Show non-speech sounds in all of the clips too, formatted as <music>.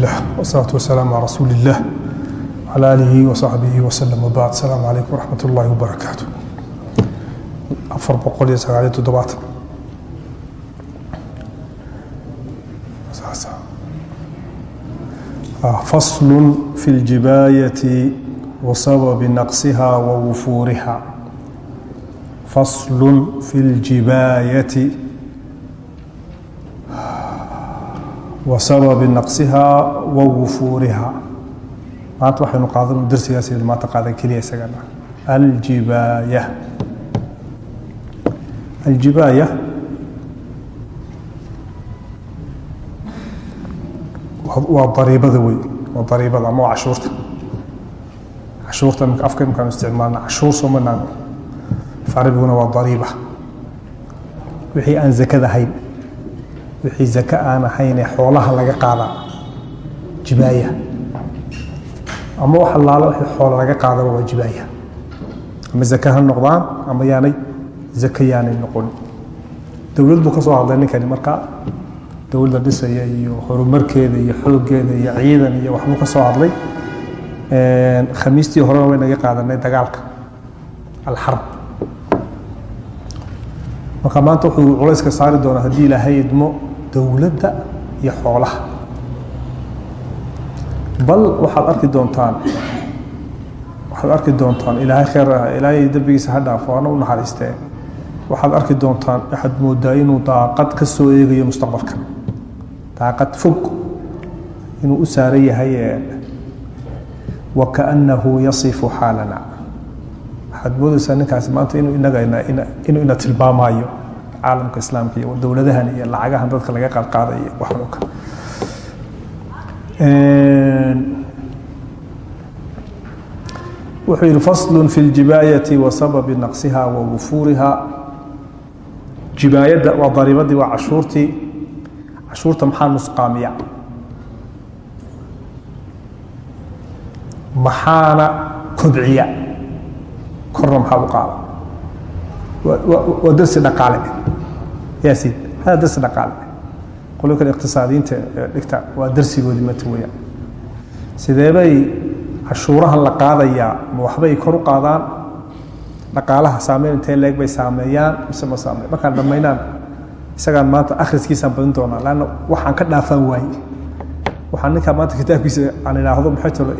lah wsalaatu wasalaamu calaa rasuuli illah wcala aalihi wasaxbihi waslem wbacd asalaamu calaykum waraxmat ullaahi wabarakaatu afar boqol iyo sagaaliyo toddobaatan faslu fi ljibaayati wasababi naqsiha wa wufuuriha faslu fi ljibaayati wasababi naqsiha wa maanta waxaynu qaadan darsigaas maanta qaadan keliya isagana. Aljibaaya. Aljibaaya. Waa dariibada wey waa dariibada ama waa cashuurta. Cashuurta imika afka imikaanu isticmaalna cashuur somanaan faribiguna waa dariiba. Wixii aan zakada ahayn wixii zaka aan ahayn ee xoolaha laga qaadaa jibaaya. Ama wax allaala wixii xoola laga qaadaba waa jibaaya. Ama zaka ha noqdaan ama yaanay zaka yaanay noqon. Dowlad buu ka soo hadlay ninkani markaa dowladda dhisaya iyo horumarkeeda iyo xooggeeda iyo ciidan iyo waxbuu ka soo hadlay. Khamiistii horena way naga qaadanay dagaalka. Alxarb marka maanta wuxuu culayska saari doonaa haddii ilaahay idmo dowladda iyo xoolaha. Bal waxaad arki doontaan waxaad arki doontaan ilaahay kheer ilaahay dembigiisa ha dhaafo ana u naxariistee. Waxaad arki doontaan waxaad moodaa inuu daaqad ka soo eegayo mustaqbalka. Daaqad fog inuu u saaran yahay wakaأnahu yasifu xaalana. Waxaad moodeysaa ninkaasi maanta inuu inaga inuu ina tilmaamayo caalamka islaamka iyo dowladahan iyo lacagahan dadka laga qaadqaaday iyo waxnuka wuxuu yihi fasl fi اljibaayati wa sababi naqsiha wa wufuuriha. Jibaayadda waa dariibadii waa cashuurtii. Cashuurta maxaa nusqaamiya? Maxaana kobciya korna maxaa u qaada? Waa darsi dhaqaale yaasiin hada darsi dhaqaale. Qolyo kale iqtisaadiyiinta dhigta waa darsigoodii mata weyaan sidee bay cashuurahan la qaadayaa? Ma waxbay kor u qaadaan? Dhaqaalaha saameyn intee leeg bay saameeyaan? Mise ma saameyn? Markaan dhammaynaan isagaan maanta akhriskiisaan badin doonaa lanna waxaan ka dhaafaan waaye waxaan ninkaa maanta kitaabkiisa aan idhaahdo maxay tiro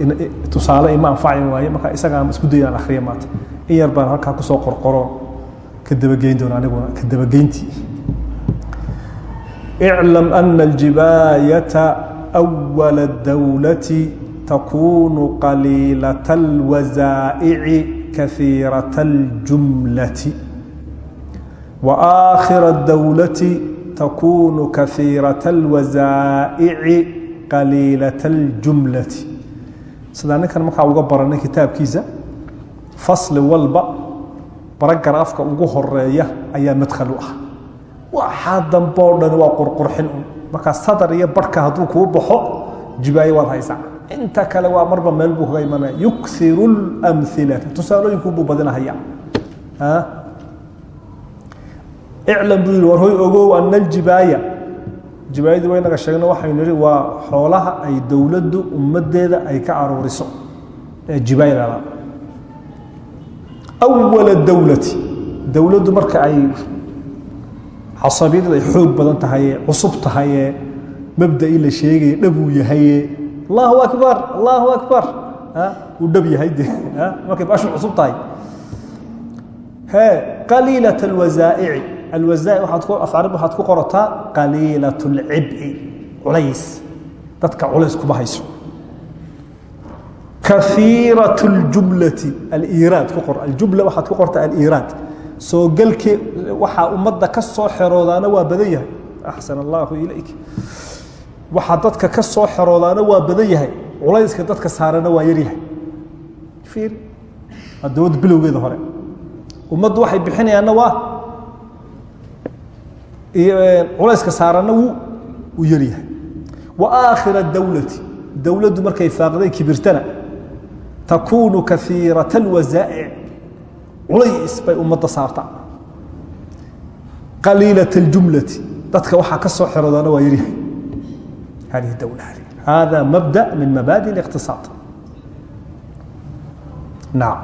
tusaale ima anfaci waaye marka isagaan isku dayo aan akhriya maanta. In yar baan halkaa ku soo qorqoro ka dabageyn doona aniguna ka dabageyntii iclam ana aljibaayata wala dowlati takuunu qaliilata alwasaa'ici kaiirata aljumlati wa aakhira dowlati takuunu kaiirata alwasaa'ici qaliilata aljumlati sidaa ninkan markaa uga baranay kitaabkiisa fasli walba baragaraafka ugu horreeya ayaa madkhalu ah waxaa dambe o dhan waa qurqurxin. Un markaa sadar iyo barhka hadduu kuu baxo jibaayo waad haysaa. Inta kale waa marba meel buu kaga imanaya. Yukiru اlamhilata tusaalooyinkuubuu badinahaya. Iclam buu yihi war hoy ogow ana aljibaaya jibaayadii waynaga sheegno waxaynu nihi waa xoolaha ay dowladdu ummaddeeda ay ka aruuriso. Ee jibaaya lala awala dowlati dowladdu marka ay casabiyadda ay xoog badan tahaye cusub tahaye mabdaii la sheegaye dhabuu yahaye. Allahu akbar allahu akbar. Uu dhab yahay de markay baashu cusub tahay. He qaliilat alwasaa'ici alwasaa'ic waxaad ku afcarib waxaad ku qorataa qaliilat alcib'i culays. Dadka culays kuma hayso. Kaiirat اljumlati aliiraad ku qor aljumla waxaad ku qortaa aliiraad soo gelkii waxaa ummadda ka soo xeroodaana waa badan yahay. Axsan allahu ilayk. Waxaa dadka ka soo xeroodaana waa badan yahay. Culayska dadka saarana waa yaryahay fiir. Waa bilowgeeda hore. Ummaddu waxay bixinayaanna waa culayska saarana wuu uu yaryahay wa aakhira dowlati dowladdu markay faaqday kibirtana takuunu kaiiraة اlwasaa'ic culays bay ummadda saartaa qaliilat اljumlati dadka waxaa ka soo xerodaana waa yaryahay hadihi dowla hada mabda min mabaadi اliqtisaad naam.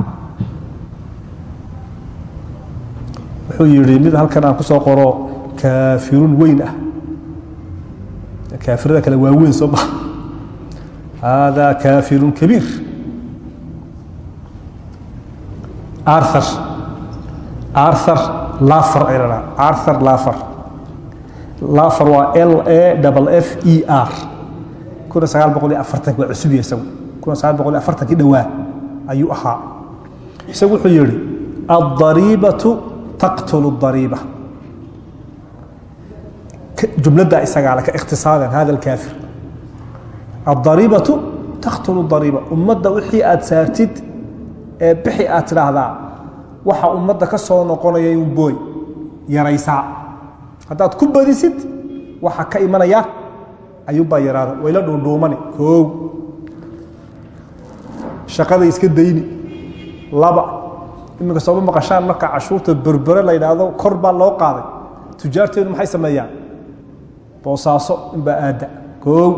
Wuxuu yihi mid halkan aan ku soo qoro kaafiruun weyn ah. Kaafirada kale waa weyn soo ba hada kaafirun kabiir. arthur arthur lafer ay dhahaa arthur lafer lafer waa l a double f e r kuna sagaal boqol iyo afartanki waa cusub yahay isagu kuna sagaal boqol iyo afartankii dhowaa ayuu ahaa isagu wuxuu yihi aلضariibaةu taqtl الضariiba jumladda isagaa le ka ikhtisaadan hada اkaafir aلضariibaةu taqtl الضariiba ummadda wixii aad saartid ee bixi aad tidhaahdaa waxa ummadda ka soo noqonaya un booy yaraysaa haddaad ku badisid waxa ka imanaya ayuunbaa yaraada. Wayla dhuundhuumani. Koow shaqada iska dayni. Laba. Iminka sooma maqashaan marka cashuurta berbere la yidhaahdo kor baa loo qaaday. Tujaarteedu maxay sameeyaan? Boosaaso inbaa aadda. Koow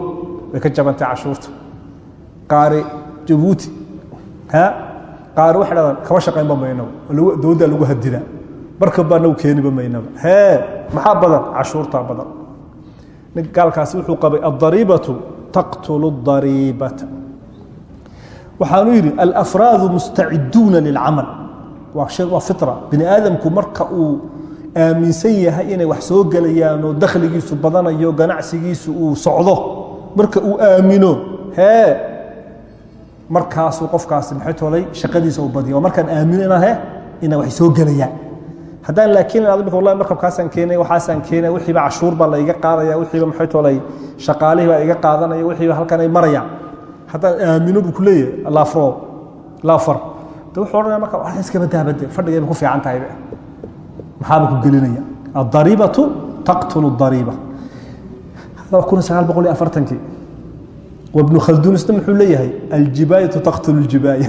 way ka jabantay cashuurta. Qaari jabuuti qaar waxay dhahdaan kama shaqaynba maynaba dooddaa lagu hadida barkanbaa nagu keeniba maynaba hee maxaa badan? Cashuurtaa badan. Nin gaalkaasi wuxuu qabay addariibatu taqtulu dariibata waxaanu yidhi alafraadu mustaciduuna lilcamal. Waa fira bini aadamku marka uu aaminsan yahay inay wax soo gelayaan dakhligiisu badanayo ganacsigiisu uu socdo marka uu aamino hee markaasuu qofkaasi maxay tolay shaqadiisa u badiyay oo markaan aamino inaan wax soo gelayaan haddaan laakiin inaad wallahi markabkaasaan keenay waxaasaan keenay wixiiba cashuur la iga qaadaya wixiiba maxay tolay shaqaalihii baa iga qaadanaya wixiiba halkan ay haddaan aamino buu ku laafro laafar de wuxuu odhanaya marka wax iskaba daabade fadhigayba ku fiican tahaybe maxaaba ku gelinaya? Adariibatu taqtulu dariiba. Kuna sagaal boqol iyo afartankii wabnu khalduun isna muxuu leeyahay aljibaayatu taqtulu اljibaaya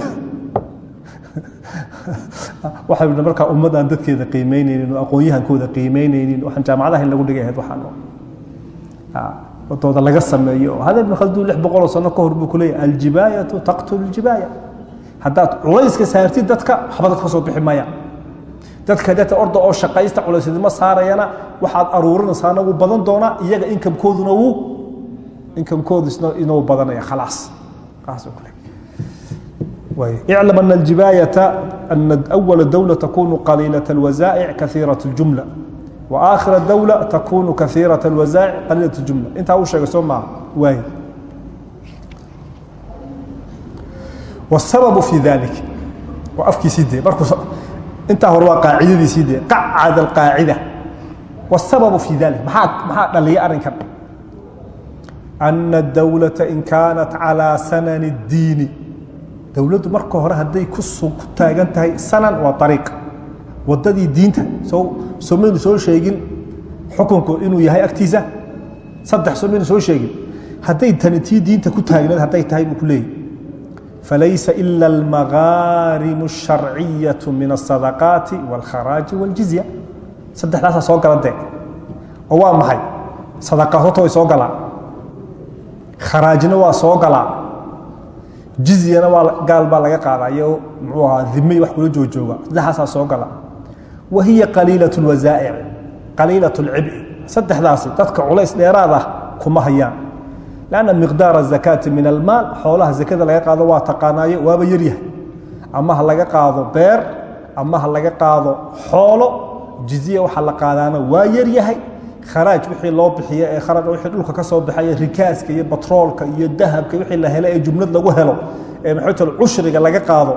<laughs> waxay markaa ummad aan dadkeeda qiimeyneynin oo aqoon-yahankooda qiimeyneynin waxaan jaamacadaha in lagu dhigay ahayd waxaan wadooda laga sameeyo. Hada ibnu khalduun lix boqoloo sano ka hor buu ku leeyahay aljibaayatu taqtulu اljibaaya haddaad culayska saartid dadka waxba dad ka soo bixi maya. Dadka deeta orda oo shaqaysta culaysnimo saarayana waxaad aruurinaysaana wuu badan doonaa iyaga inkamkooduna wuu inkamkoodu inuu badanaya khalaas اعلم أن الجباية أن أول دولة تكون قليلة الوزائع كثيرة الجملة وآخر الدولة تكون كثيرة الوزائع قليلة الجملة انت أول شيء سمع واي والسبب في ذلك وأفكي سيدي بركو انت هو قاعدة سيدي قعد القاعدة والسبب في ذلك محاك محاك اللي أرنك أن الدولة إن كانت على سنن الدين dowladdu marka hore hadday ku taagan tahay sanan waa ariiq wadadii diinta soo maynu soo sheegin xukunku inuu yahay agtiisa saddex soo maynu soo sheegin hadday tani tii diinta ku taagneed hadday tahay buu ku leeyahy falaysa ila almagaarimu الsharciyaة min الsadaqaati wاlkharaaji wاljizya saddexdaasaa soo gala dee oo waa maxay sadaqaad horta way soo galaan kharaajna waa soo galaa jizyana waa gaal baa laga qaada iyo mxuu ahaa dimay wax kula joojooga. Saddexdaasaa soo gala. Wa hiya qaliilat lwasaa'ic qaliilat lcibci saddexdaasi dadka culays dheeraad ah kuma hayaan. Lanna miqdaar azakaati min almaal xoolaha zakada laga qaado waa taqaanaayo waaba yaryahay ama ha laga qaado beer ama ha laga qaado xoolo jizya waxaa la qaadaana waa yaryahay kharaaj wixii loo bixiyo ee kharaaj wixii dhulka ka soo baxaya rikaaska iyo batroolka iyo dahabka wixii la helo ee jumlad lagu helo ee maxay tahay cushriga laga qaado.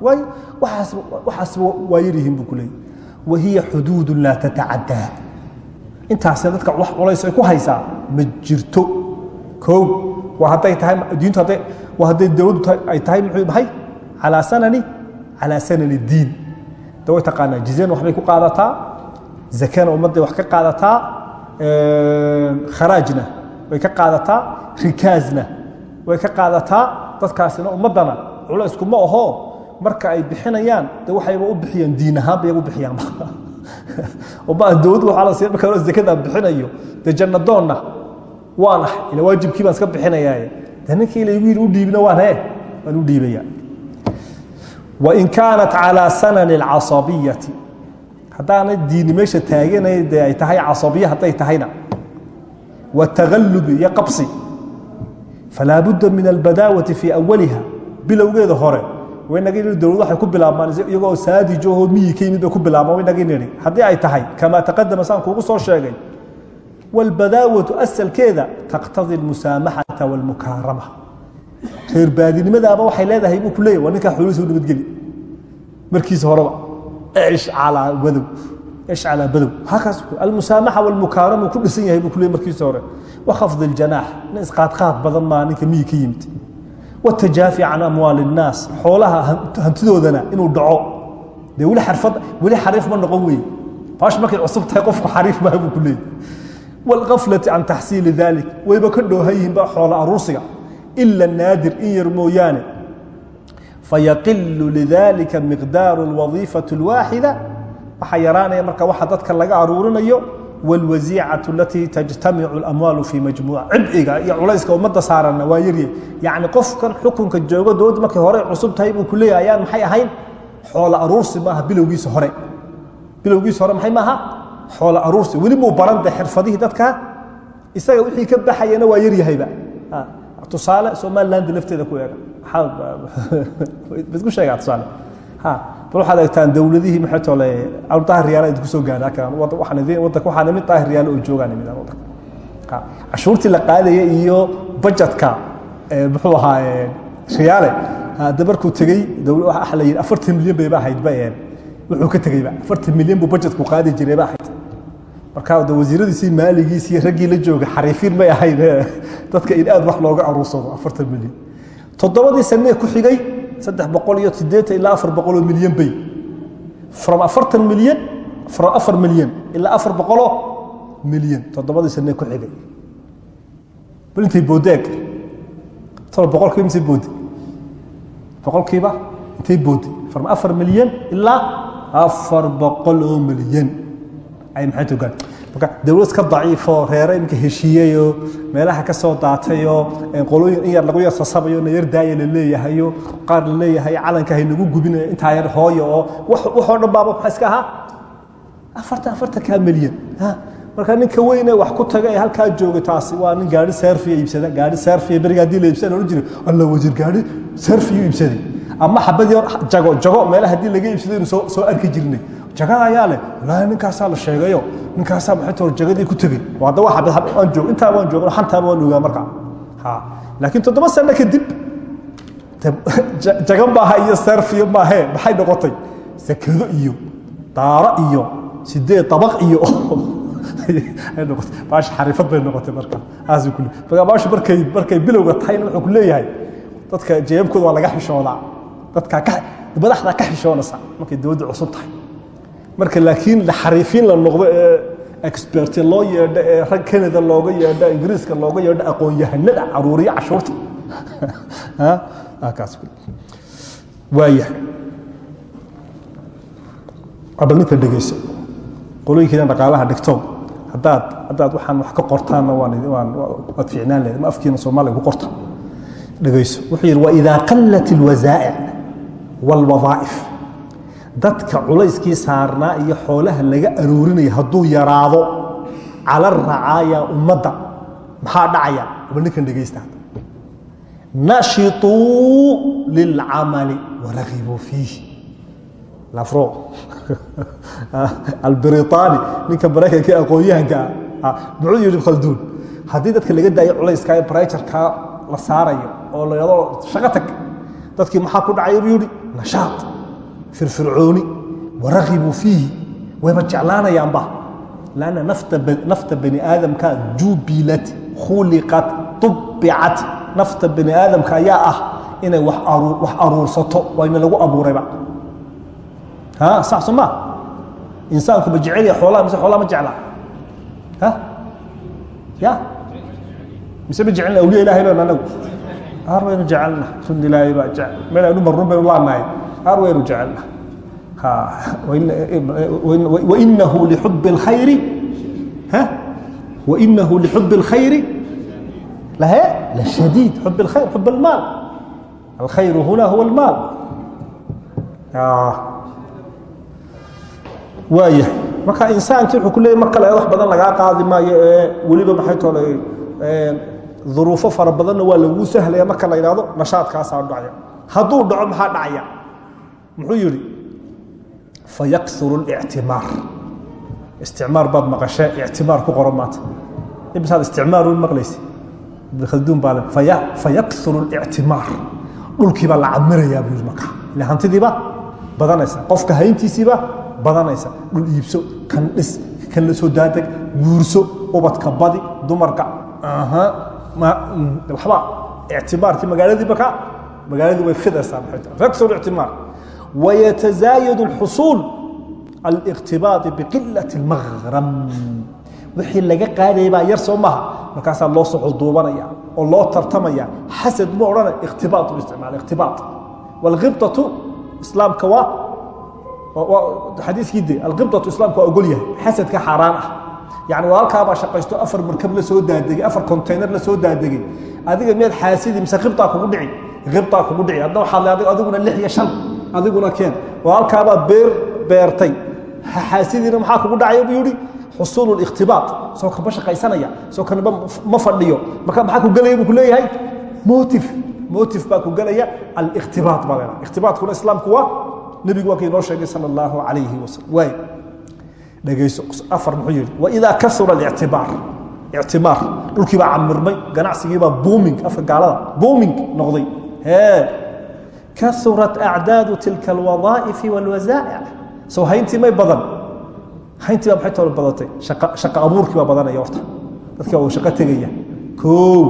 Way waxaas waxaas waa buu ku wa hiya xuduud laa tatacaddaa intaasina dadka wax culays ay ku haysaa ma jirto. Kow waa hadday tahay diintu hadday waa hadday dowladdu ay tahay muxuu maxay? Calaa sanani calaa sanani diin. Da taqaanaa jizyana waxbay ku qaadataa zakana ummadday wax ka qaadataa kharaajna. Way ka qaadataa rikaazna. Way ka qaadataa dadkaasina ummaddana. Culaysku ma aho marka ay bixinayaan de waxayba u bixiyaan diin ahaan bay u bixiyaan ma <laughs> dowladdu waxaa la siiya marka zakada bixinayo. Dee jannadoonna waan ahay ila waajibkii baan iska bixinayaa de ninkii laygu yidhi u dhiibina waan he waan u dhiibaya wain kaanat calىa sanani اlcasabiyati haddaana diini meesha taaganayn dee ay tahay casabiye hadday tahayna. Wa taallub iyo qabsi. Falaa budda min albadaawati fii awaliha bilowgeeda hore. Waynaga dowlad waxay ku bilaabmaan iyagoo saadijo oo miyi ka ku bilaabmaan waynaga nidhi haddii ay tahay kamaa taqadama saan kuugu soo sheegay. Walbadaawatu asalkeeda taqtadi almusaamaxata walmukaarama. Reerbaadinimadaaba waxay leedahay ku leeyay waa ninkaa xoolihiisa u nabadgeli markiisa horeba calaa badow ish calaa badow halkaas almusaamaxa wاlmukaarama ku dhisan yahay buu ku leeyahy markiisa hore wakhafdi اljanaax nin isqaadqaad badan maa ninka miyi ka yimid wاtajaafi can amwaali الnaas xoolaha hantidoodana inuu dhaco dee weli xarfad weli xariif ma noqon weeye baash markay cusub tahay qofku xariif maaha buu ku leeyahy wاlgaflati can taxsiili dalik wayba ka dhoohan yihiinba xoola aruursiga ila naadir in yar mooyaane fayaqilu lidalika miqdaaru اlwadiifaة اlwaaxida waxaa yaraanaya marka waxa dadka laga aruurinayo wاlwasiicaةu alatii tajtamicu اlamwaalu fii majmuuca cibciga iyo culayska ummadda saaranna waa yarye yacni qofkan xukunka joogo dowladda markay hore cusub tahay buu ku leeyahay ayaan maxay ahayn xoola aruursi maaha bilowgiisa hore bilowgiisa hore maxay maaha xoola aruursi weli muu barande xirfadihii dadka isaga wixii ka baxayana waa yaryahayba tusaale somaliland lafteeda ku eega <laughs> isku sheegaa tusaale. Ha bal waxaad eegtaan dowladihii maxay tole daahir riyaala idinku soo gaadhaa karaan waxaan idin waddanka waxaa nimid daahir riyaala oo joogaan nimid waddanka ha cashuurtii la qaadaya iyo budgetka muxuu ahaa riyaale hadda markuu tegey dowla waxa la yidhi afartan milyan bayba ahaydba wuxuu ka tegeyba afartan milyan buu budgetku qaadi jirayba ahayd markaa de wasiiradiisii maaligiisii raggii la jooga xariifiin may ahayn dadka in aad wax looga aruursado afartan milyan. Toddobadii sanee ku xigay saddex boqol iyo sideetan ilaa afar boqoloo milyan bay. From afartan milyan from afar milyan ilaa afar boqoloo milyan toddobadii sanee ku xigay. Bal intay boodeeg tolo boqolkiiba intay boode boqolkiiba intay boode from afar milyan ilaa afar boqol oo milyan ay maxay marka dowlad ka daciifo reere iminka heshiiyeyoo meelaha ka soo daatayoo qolooyin in yar lagu yar sasabayo na yar daaya la leeyahayo qaar la leeyahay calanka hay nagu gubinayo intaa yar hooyo oo waxoo dhan baaba maxaa iska ahaa? Afartan afartankaa milyan marka ninka weyne wax ku taga halkaa jooga taasi waa nin gaari seerfiya iibsada gaari seerfiya beriga haddii la iibsada ohan jiray alla wasiir gaari seerfiyu iibsaday ama xabadii jago jago meelaha haddii laga iibsaday inu soo soo arki jirnay jagada ayaa leh wallaahi ninkaasaa la sheegayo ninkaasaa toor jagadii ku tegey. Xabad xabad waan joog intaa waan ogaa marka laakiin toddoba sano kadib <laughs> jago maaha iyo seerfiyo maahee maxay noqotay? Sakado iyo daaro iyo sideed dabaq iyo <laughs> baashi xariifad bay noqotay marka aasay kule marka markay markay bilowga tahayna wuxuu ku leeyahay dadka jeebkooda waa laga xishoodaa dadka ka madaxda ka xishoonaysa markay dowladda cusub tahay marka laakiin la xariifiin la noqdo ee experti loo yeedho ee rag canada looga yeedho ingiriiska looga yeedho aqoon-yahanada caruuriya cashuurta <laughs> kaas waaya bal ninka dhegeyso qolooyinkiina dhaqaalaha dhigto. Haddaad haddaad waxaan wax ka qortaanna waad fiicnaan lehed ma afkiina soomaaliya ku qorta. Dhegeyso wuxuu yidhi waidaa qallat alwasaa'ic waalwadaa'if dadka culayskii saarnaa iyo xoolaha laga aroorinaya hadduu yaraado cala racaaya ummadda. Maxaa dhacaya? Bal ninkan dhegeysta nashiطuu lilcamali waragibuu fiih lafro. <laughs> Albritani ninka maraykanka aqoon-yahanka ah. Muxuu yidhi khalduun. Haddii dadka laga daayo culayska ee briturka la saarayo oo la yado shaqo tag dadkii maxaa ku dhacaya buu yidhi nashaad firfircooni waragibuu fiihi wayba jeclaanayaanba lanna nafta bani aadamka jubilat khuliqat ubbicat nafta bani aadamka ayaa ah inay wax aruursato wayna lagu abuurayba sax soo ma insaanku ma jecelya xoolaha mise xoolaha ma jecla ya? Mise ma jecelna awliya ilahay baynu anagu? Aar waynu jecelna run baa jecel. Meel aynu marrun baynu laanahay aar waynu jecelna wainahu lixubi اlkhayri wainahu lixubi اlkhayri lahe lashadiid xub اlkhayr xub اlmaal alkhayru huna huwa اlmaal waaya marka insaankii wuxuu ku leeyay mar kale wax badan lagaa qaadi maayo ee weliba maxay tole duruufo fara badanna waa laguu sahlaya marka la yidhahdo nashaadkaasaa dhacaya hadduu dhaco maxaa dhacaya Muxuu yidhi fayakuru اlictimaar isticmaar baad maqashee ictimaar ku qoran maanta. Imisaad isticmaar u maqlaysa ibn khalduun baa le fayakuru اlictimaar dhulkiibaa la camirayaa buu yidhi marka. Ile hantidiiba badanaysa qofka hayntiisiiba badanaysa. Dhul iibso kan dhis kan la soo daadeg guurso ubadka badi dumarka waxba ictimaarkii magaaladii marka magaaladii way fidaysaa faktur ictimaar wayatazaayad اlxusuul aliqtibaaط biqilaة اlmagram wixii laga qaadayay baa yar soo maha markaasaa loo soo xuduubanaya oo loo tartamaya xasad ma odhana iktibaaط isticmaal iktibaaط wاlkhibطaةu islaamka waa xadiiskii de alkhibطaةu islaamka waa ogol yahay xasadka xaaraan ah yani walaalkaabaa shaqaysto afar markab la soo daadegay afar contaynar la soo daadegay adiga miyaad xaasidi mise khibطaa kugu dhici khibطaa kugu dhici hadda waxaad leeday adiguna lix iyo shan adiguna keen. Oo halkaabaa beer beertay. Xaasidiina maxaa kugu dhacaya buu yihi xusuul ikhtibaaq soo kanba shaqaysanaya. Soo kanba ma fadhiyo. Marka maxaa ku gelaya buu leeyahay? Motif motif baa ku gelaya alikhtibaaq baa leedahay ikhtibaaqkuna islaamku waa nebigu waa kay inoo sheegay sala allahu calayhi wasalam waay dhegayso afar muxuu yidhi waidaa kasura alictibaar ictimaar dhulkiibaa camirmay ganacsigiibaa booming afka gaalada booming noqday. Hee kasurat acdaadu tilka alwadaa'ifi wاlwasaa'ic soo hayntii may badan hayntii baa maxay tolo badatay shaqa abuurkii baa badanaya horta dadka waa shaqo tegaya koow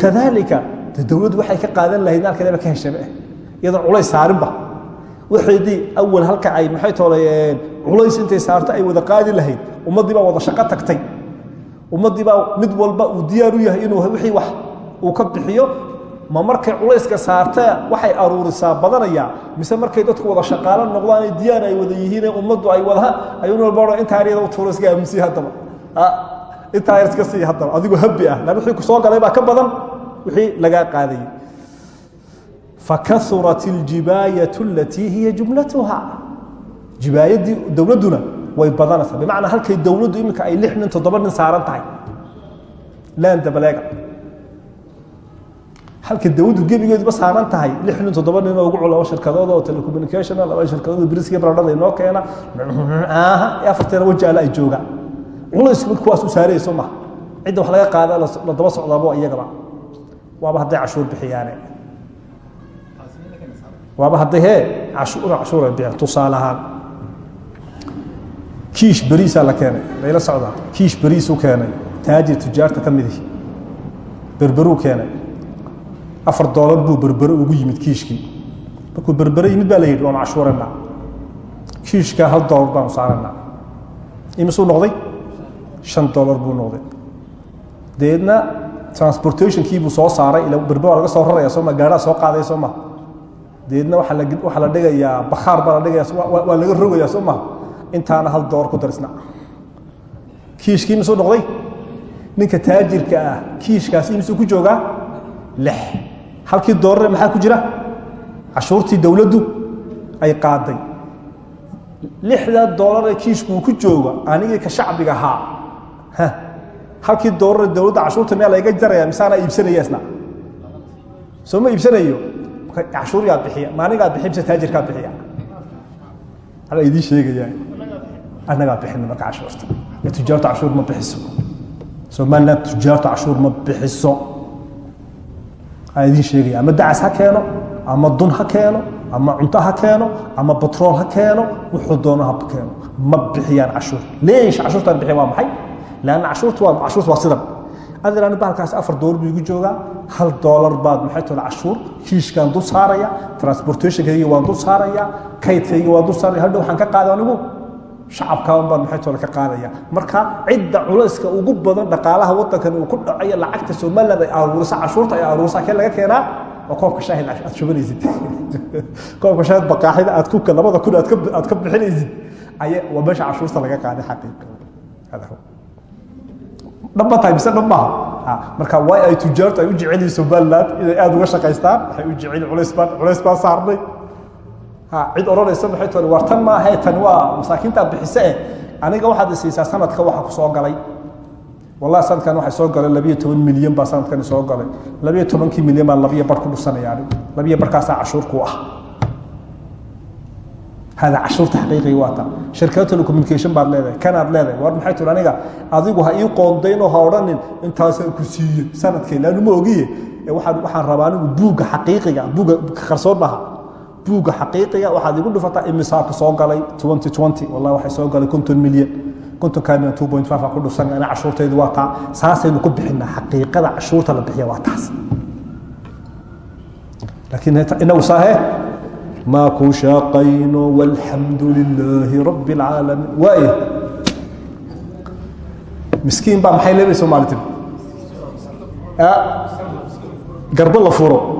kadaalika de dowladdu waxay ka qaadan lahayd naalkeedaba ka heshaba eh iyadoon culays saarinba waxaydii awal halka ay maxay toolayeen culays intay saarto ay wada qaadi lahayd ummaddii baa wada shaqo tagtay ummaddii baa mid walba uu diyaar u yahay inuu wixii wax uu ka bixiyo ma markay culayska saarta waxay aruurisaa badanaya mise markay dadku wada shaqaalo noqdaanay diyaar ay wada yihiine ummaddu ay wada ayuun walba odhan intaa yaryada u tuuro iska aaminsiya haddaba. Intaa iska sii haddaba. Adigu habbi ah. Lan wixii ku soo galay baa ka badan. Wixii lagaa qaadayay fakaurat iljibaayatu alatii hiya jumlatuha. Jibaayadii dowladduna way badanaysaa. Bimacnaa halkay dowladdu iminka ay lix nin toddoba nin saaran tahay. Laan dabaleega halka dawladdu gebigeeduba saaran tahay? Lix nin toddoba ugu laba shirkadood oo telecommunicationa laba shirkadood briskiya baradhada inoo keena. Aha afarteena wajaala ay joogaan culays mid kuwaas u saarayso maha cidda wax laga qaada la daba socdaabo iyagaba waaba hadday cashuur bixiyaane. Waaba hadday hee cashuur cashuur ay bixiyaan tusaale kiish beriisaa la keenay layla socdaa. Kiish beriisuu keenay. Taajir tujaarta ka berberuu keenay afar doolar buu berbere ugu yimid kiishkii. Markuu berbere yimid baa la yidhi waanu cashuuranaa kiishkaa hal doolar baanu saaranaa imisuu noqday? Shan doolar buu noqday. Dabeedna transportationkiibuu soo saaray ila berber waa laga soo raraya sooma gaadhaa soo qaadaya soo maha dabeedna waxaa la dhigayaa bakhaar baa la dhigaya waa laga rogayaa soo maha intaana hal doolar ku darisna. Kiishkii imisuu noqday? Ninka taajirka ah kiishkaasi imisuu ku joogaa? Lix halkii doorare maxaa ku jira? Cashuurtii dowladdu ay qaaday. Lixda doolaree kiishku ku joogo anigii ka shacbiga ahaa. Halkii doorare dowladda cashuurta miyaa layga jaraya misaanaa iibsanaya soo ma iibsanayo? Cashuuryaa bixiya maanigaa bixiya mise taajirkaa bixiya? Ala idiin sheegaya annagaa bixina marka cashuurta. Tujaartu cashuur ma bixiso. Somaliland tujaartu cashuur ma bixiso idin sheegaya ama dacas ha keeno ama dun ha keeno ama cunto ha keeno ama batrool ha keeno wuxuu doono ha keeno. Ma bixiyaan cashuur. Leesh cashuurtaan bixiya waa maxay? Lanna cashuurtu waa cashuurtu waa sidan adirani bahalkaas afar doolar buu igu joogaa. Hal doolar baad maxay tola cashuur? Kiishkaan dul saaraya transportationkayga waan dul saaraya kaydkayga waan dul saaraya. Hadhow waxaan ka qaaday anigu shacabkaan baan maxay toole ka qaadaya. Marka cidda culayska ugu badan dhaqaalaha waddankan uu ku dhacayo lacagta somaliland ay aruurisa cashuurta ay aruurisa kee laga keenaa? Waa koobka shaahid aad shubanaysid. <laughs> Koobka shaahid baqaaxida aad kuka labada kun aad ka bixinaysid. Aya waa meesha cashuurta laga qaaday xaqiiqa. Dhabma tahay mise maaha marka way ay tujaartu ay u jecel yihiin somaliland inay aada uga shaqaystaan? Waxay u jecel culays baan culays baan saarnay cid odhanaysa maxay tani? War tan maahae tani waa masaakiintaa bixise eh. Aniga waxaad isiisaa sanadka waxa ku soo galay. Wallahi sanadkan waxay soo galay labiyo toban milyan baa sanadkani soo galay. labiyo tobankii milyan baan labiyo bar ku dhusanaya anigu. Labiyo barkaasaa cashuur ku ah. Hada cashuurta xaqiiqiga waa ta. Shirkado telecommunication baad leedahay kanaad leedahay. War maxay tiri aniga adigu ha ii qoondayn oo ha odhanin intaasaan ku siiye sanadkee laanu ogiye? Waxaan rabaa anigu buugga xaqiiqiga buugga qarsoon maaha buugga xaqiiqiga waxaad igu dhufataa imisaaka soo galay wala waay soo galay onton milyan ontonkaamil ku dhusan ana cashuurtaydu waa taa. Saasaynu ku bixinaa xaqiiqada cashuurta la bixiya waa taas. Laakiin inagu saahe maa ku shaqayno walxamdu lilaahi rabbi اlcaalamiin waaya miskiin baa maxay leebaysa maalintii ah, garbo la furo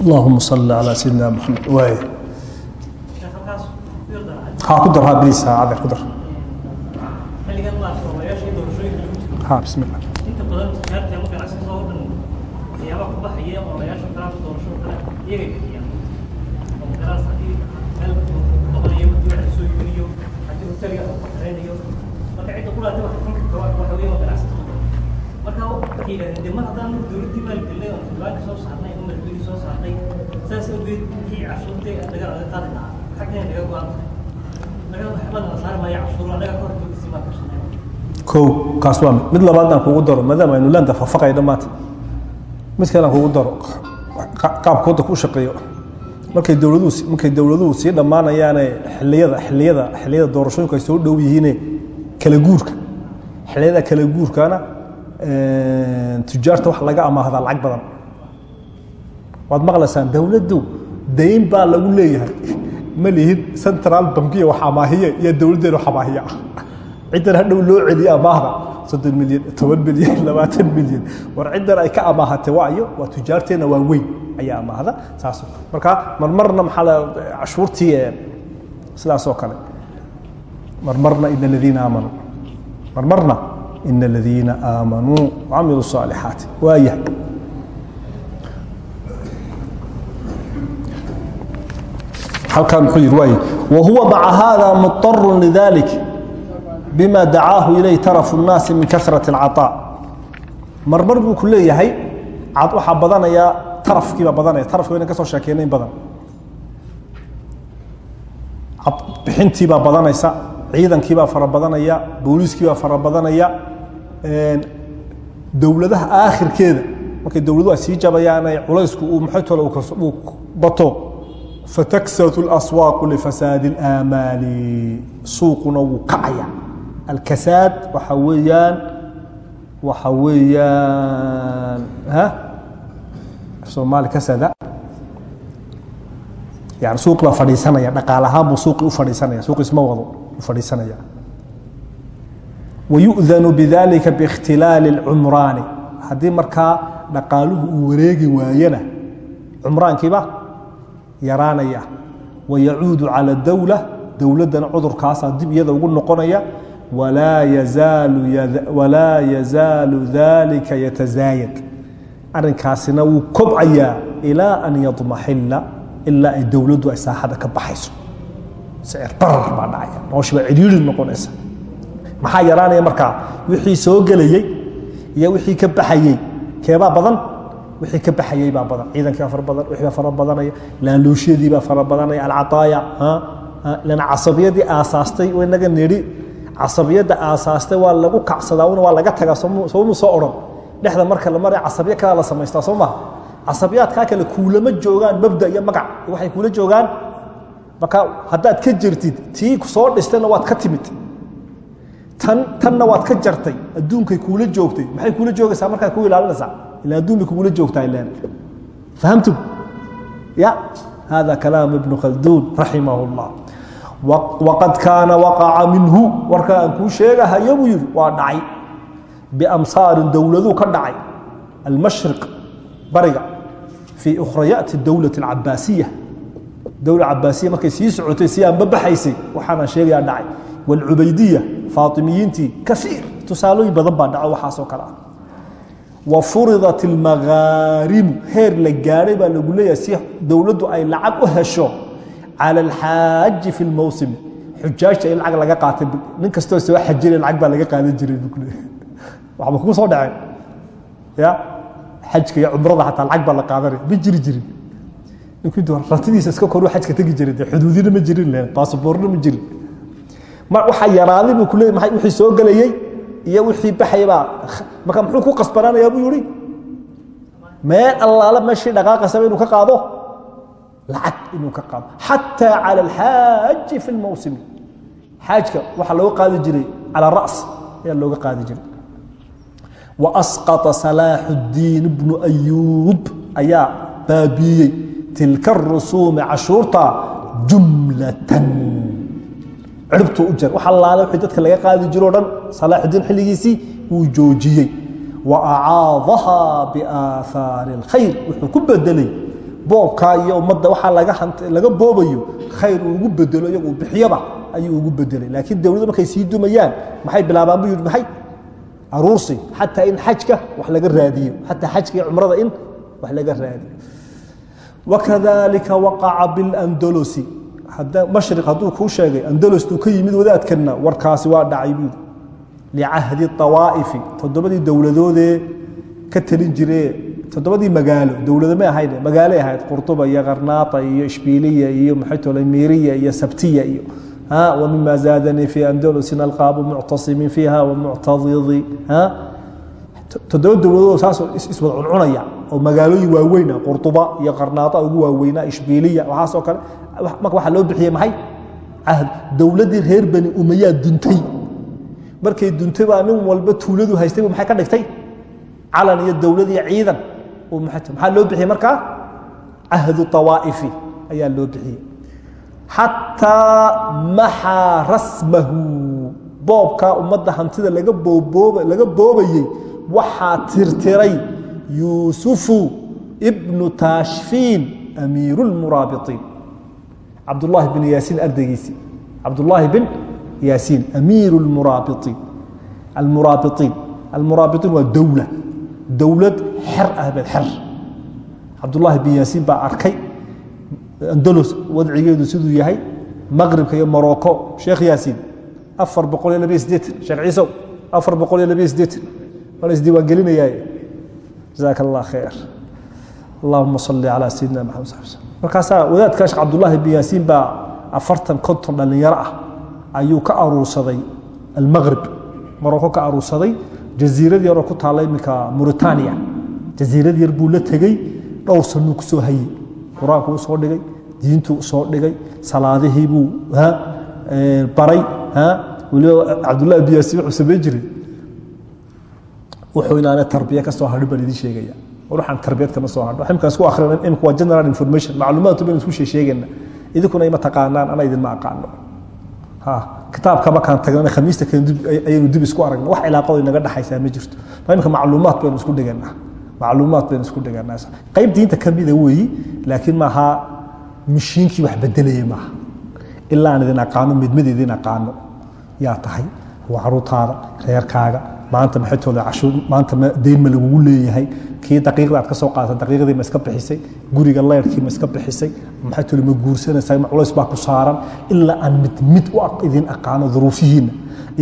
allahuma salli calaa sayidina maxamed waay ha ku dar ha bilis ha cadeer ku dar ha marka waxay yidhahdeen dee mar haddaan oo xildhibaanka soo saarnay soo saarnay saas awgeed wixii cashuurtay naga naga qaadi lahaa xaggeena naga go-an tahay naga waxba nala saari maayo cashuur anaga ka horjoogtisii maa kashanay kow kaas waa mid mid labaadaan kugu daro maadaama aynu laanta fafaqay dhammaanta mid kalean kugu daro qaabka waddanka u shaqeeyo markay dowladuhu markay dowladuhu sii dhammaanayaane xilliyada xilliyada xilliyada doorashooyinku ay soo dhow yihiine kala guurka xilliyada kala guurkana tujaarta wax laga amaahdaa lacag badan waad maqlaysaan dowladdu dayn baa lagu leeyahay. Ma lihid central bankiya wax amaahiye iyo dowladdeenu amaahiye ah. Ciddan hadhow loo celiye amaahda soddon milyan toban milyan <laughs> labaatan milyan. War ciddan ay ka amaahatee waayo waa tujaarteenna waa weyn ayaa amaahda. Saas marka marmarna maaa cashuurtii eh, sidaasoo kale. Marmarna ina aladiina aamanuu marmarna ina aladiina aamanuu wacamilu saaliaati waayahay. halkaa muxuu yidhi waay wahuwa maca hada muطaru lidalik bima dacaahu ilayh tarafu الnaasi min kasraة الcaطاء marmar buu ku leeyahay waxaa badanaya tarafkiibaa badanaya tarafki wayna ka soo sheekeyna in badan bixintiibaa badanaysa ciidankiibaa fara badanaya booliiskiibaa fara badanaya dowladaha aakhirkeeda markay dowladuhu ay sii jabayaanay culaysku uu maxaytole uu bato fataksatu aswaaqu lifasaadi اaamaali suuquna wuu kacaya alkasaad waxaa weeyaan waxaa weeyaan somaali kasada yani suuq baa fadhiisanaya dhaqaal ahaan buu suuqii u fadhiisanaya suuq isma wado u fadhiisanaya wayudanu bidalika biikhtilaali اcumraani haddii markaa dhaqaaluhu uu wareegi waayana cumraankiiba yaraanaya. Wayacuudu cala dowla dowladdana cudurkaasaa dib iyada ugu noqonaya walaa yazaalu dalika yatazaayad. Arrinkaasina wuu kobcayaa ilaa an yadmaxila ilaa ay dowladdu ay saaxada ka baxayso. Sicir barar baa dhacaya. Noloshi baa cidhiiri noqonaysa. Maxaa yaraanaya markaa? Wixii soo gelayey iyo wixii ka baxayey keebaa badan wixii ka baxayey baa badan. Ciidankii baa fara badan wixii baa fara badanaya. Laaluushiyadii baa fara badanaya. Alcataaya lana casabiyadii aasaastay inaga nidhi. Casabiyadda aasaastay waa lagu kacsadaa una waa laga tagaa somu soo odhan dhexda marka la maraya casabiyo kalaa la samaystaa soo maha. Casabiyaadkaa kale kuulama joogaan mabda iyo magac. Waxay kuula joogaan? Marka haddaad ka jirtid tii soo dhistayna waad ka timid tanna waad ka jartay adduunkay kuula joogtay maxay kuula joogaysaa? Markaad ku ilaalinaysaa ila adduun bay kugula joogtaa ileen fahamtum ya hada kalaam ibnu khalduun raximah اllah waqad kaana waqaca minhu warka aan kuu sheegahayo buu yihi waa dhacay. Biamsaarin dowladuu ka dhacay. Almashriq bariga fii ukhrayaati dowlati alcabaasiya dowla cabaasiya markay sii socotay si aanba baxaysay waxaanaan sheegayaa dhacay waalcubaydiya faatimiyiintii kaiir tusaalooyin badan baa dhaco waxaasoo kale ah wa furidat almagaarimu heer la gaadhay baa lagu leeyahay si dowladdu ay lacag u hesho cala alxaaji fi lmowsim xujaajta in lacag laga qaatay nin kastoo soo xajinay lacag baa laga qaadan jiray kuleeyahay waxba kugu soo dhaceen ya xajka iyo cumrada xataa lacag baa la qaadanaya ma jiri jirin ninkii ratidiisa iska koruu xajka tegi jiray dee xuduudina ma ma waxaa yaraaday buu kuleeyahay maxay wixii soo gelayey iyo wixii baxaya baa marka muxuu ku qasbanaanayaa buu yihi meel allaale meeshii dhaqaaqaysaba inuu ka qaado lacag inuu ka qaado xataa cala alxaaji fi lmowsimi xaajka waxaa looga qaadi jiray cala ras ayaa looga qaadi jiray. Wa asqata salaaxu ddiin bnu ayaa baabiiyey tilka arusuumi cashuurta jumlatan ciribtuu u jar. Wax allaale wixii dadka laga qaadi jiro o dhan salaaxudiin xilligiisii wuu joojiyey. Wa acaadahaa biaahaari اlkhayr wuxuu ku bedelay boobkaa iyo ummadda waxaa laga boobayo khayr uu ugu bedelo iyagu bixiyaba ayuu ugu bedelay laakiin dowladdu markay sii dumayaan maxay bilaabaan bu yidhi maxay? Aruursi xataa in xajka wax laga raadiyo xataa xajka iyo cumrada in wax laga raadiyo. Wakadalika waqaca biاlandolosi mashriq hadduu kuu sheegay andalostuu ka yimid wadaadkanna warkaasi waa dhacay buudi licahdi awaa'ifi toddobadii dowladoodee ka talin jiree toddobadii magaalo dowlado may ahayd magaalay ahayd qurtuba iyo karnaata iyo ishbiliya iyo maxaytole miriya iyo sabtiya iyo wmima zaadanii fi andalusin alqaabu muctasimin fiiha wamuctadidi toddoba dowladood saasoo iswada cuncunaya oo magaalooyin waaweyn qurtuba iyo qarnaata ugu waaweynaa ishbiliya waxaasoo kale marka waxaa loo bixiyey maxay? Cahd. Dowladdii reer bani umayaa duntay. Markay duntay baa nin walba tuuladu haystay maxay ka dhigtay? Calan iyo dowlad iyo ciidan maxaa loo bixiyey markaa? Cahdu awaa'ifi ayaa loo bixiyey. Xataa maxaa rasmahu. Boobkaa ummadda hantida laga boobayey waxaa tirtiray yuusufu ibnu taashfiin amiiru lmuraabiطiin cabdulahi bin yaasiin ardaygiisii cabdulaahi bin yaasiin amiir muraabiiin almuraabiiin almuraabiiin waa dowla dowlad xer ahbed xer. Cabdulaahi bin yaasiin baa arkay andalos wadcigeedu siduu yahay. Maqribka iyo morocco. Sheekh yaasiin afar boqol iyo labaiy sideetan sheekh ciisow afar boqol iyo labaiy sideetan wala isdiiwaan gelinayaaye? Jazaaka allah khayr. Allahuma salli calaa sayidina maxamed sab slm markaasaa wadaadkaa sheekh cabdullaahi bin yaasiin baa afartan konton dhallinyaro ah ayuu ka aruursaday almaqrib morocco ka aruursaday jaziirad yaroo ku taalla iminka mauritania. Jaziirad yar buu la tegey dhowr sanuu ku soo hayey qur'aanku u soo dhigay diintuu u soo dhigay salaadihii buu baray waliba cabdullahi bin yaasiin wuxuu samayn jiray. Wuxuu inaana tarbiya ka soo hadhin sheegaya waxaan tarbiyad kama soo hadho imkaan isku akhrina imika waa general information macluumaadku baynu isku sheegeena idinkuna ima taqaanaan ana idinma aqaano. Ha kitaabka markaan tagnana khamiista kale ayaynu dib isku aragna wax cilaaqado inaga dhaxaysaa ma jirto. Imika macluumaad baynu isku dhiganaa macluumaad baynu isku dhiganaa qayb diinta ka mida weeyi laakiin maaha mishiinkii wax bedelaya maaha. Ilaa idin aqaano midmid idin aqaano yaa tahay waa caruurtaada reerkaaga. Maanta maxaytooda cashuur maanta deyn ma lagugu leeyahay. Kii daqiiqda ka soo qaatay daqiiqdii ma iska bixisay. Guriga layrkii ma iska bixisay. Maxay tooda ma guursanaysaa ma culays baa ku saaran. Ilaa aan mid mid u idin aqaano duruufihiinna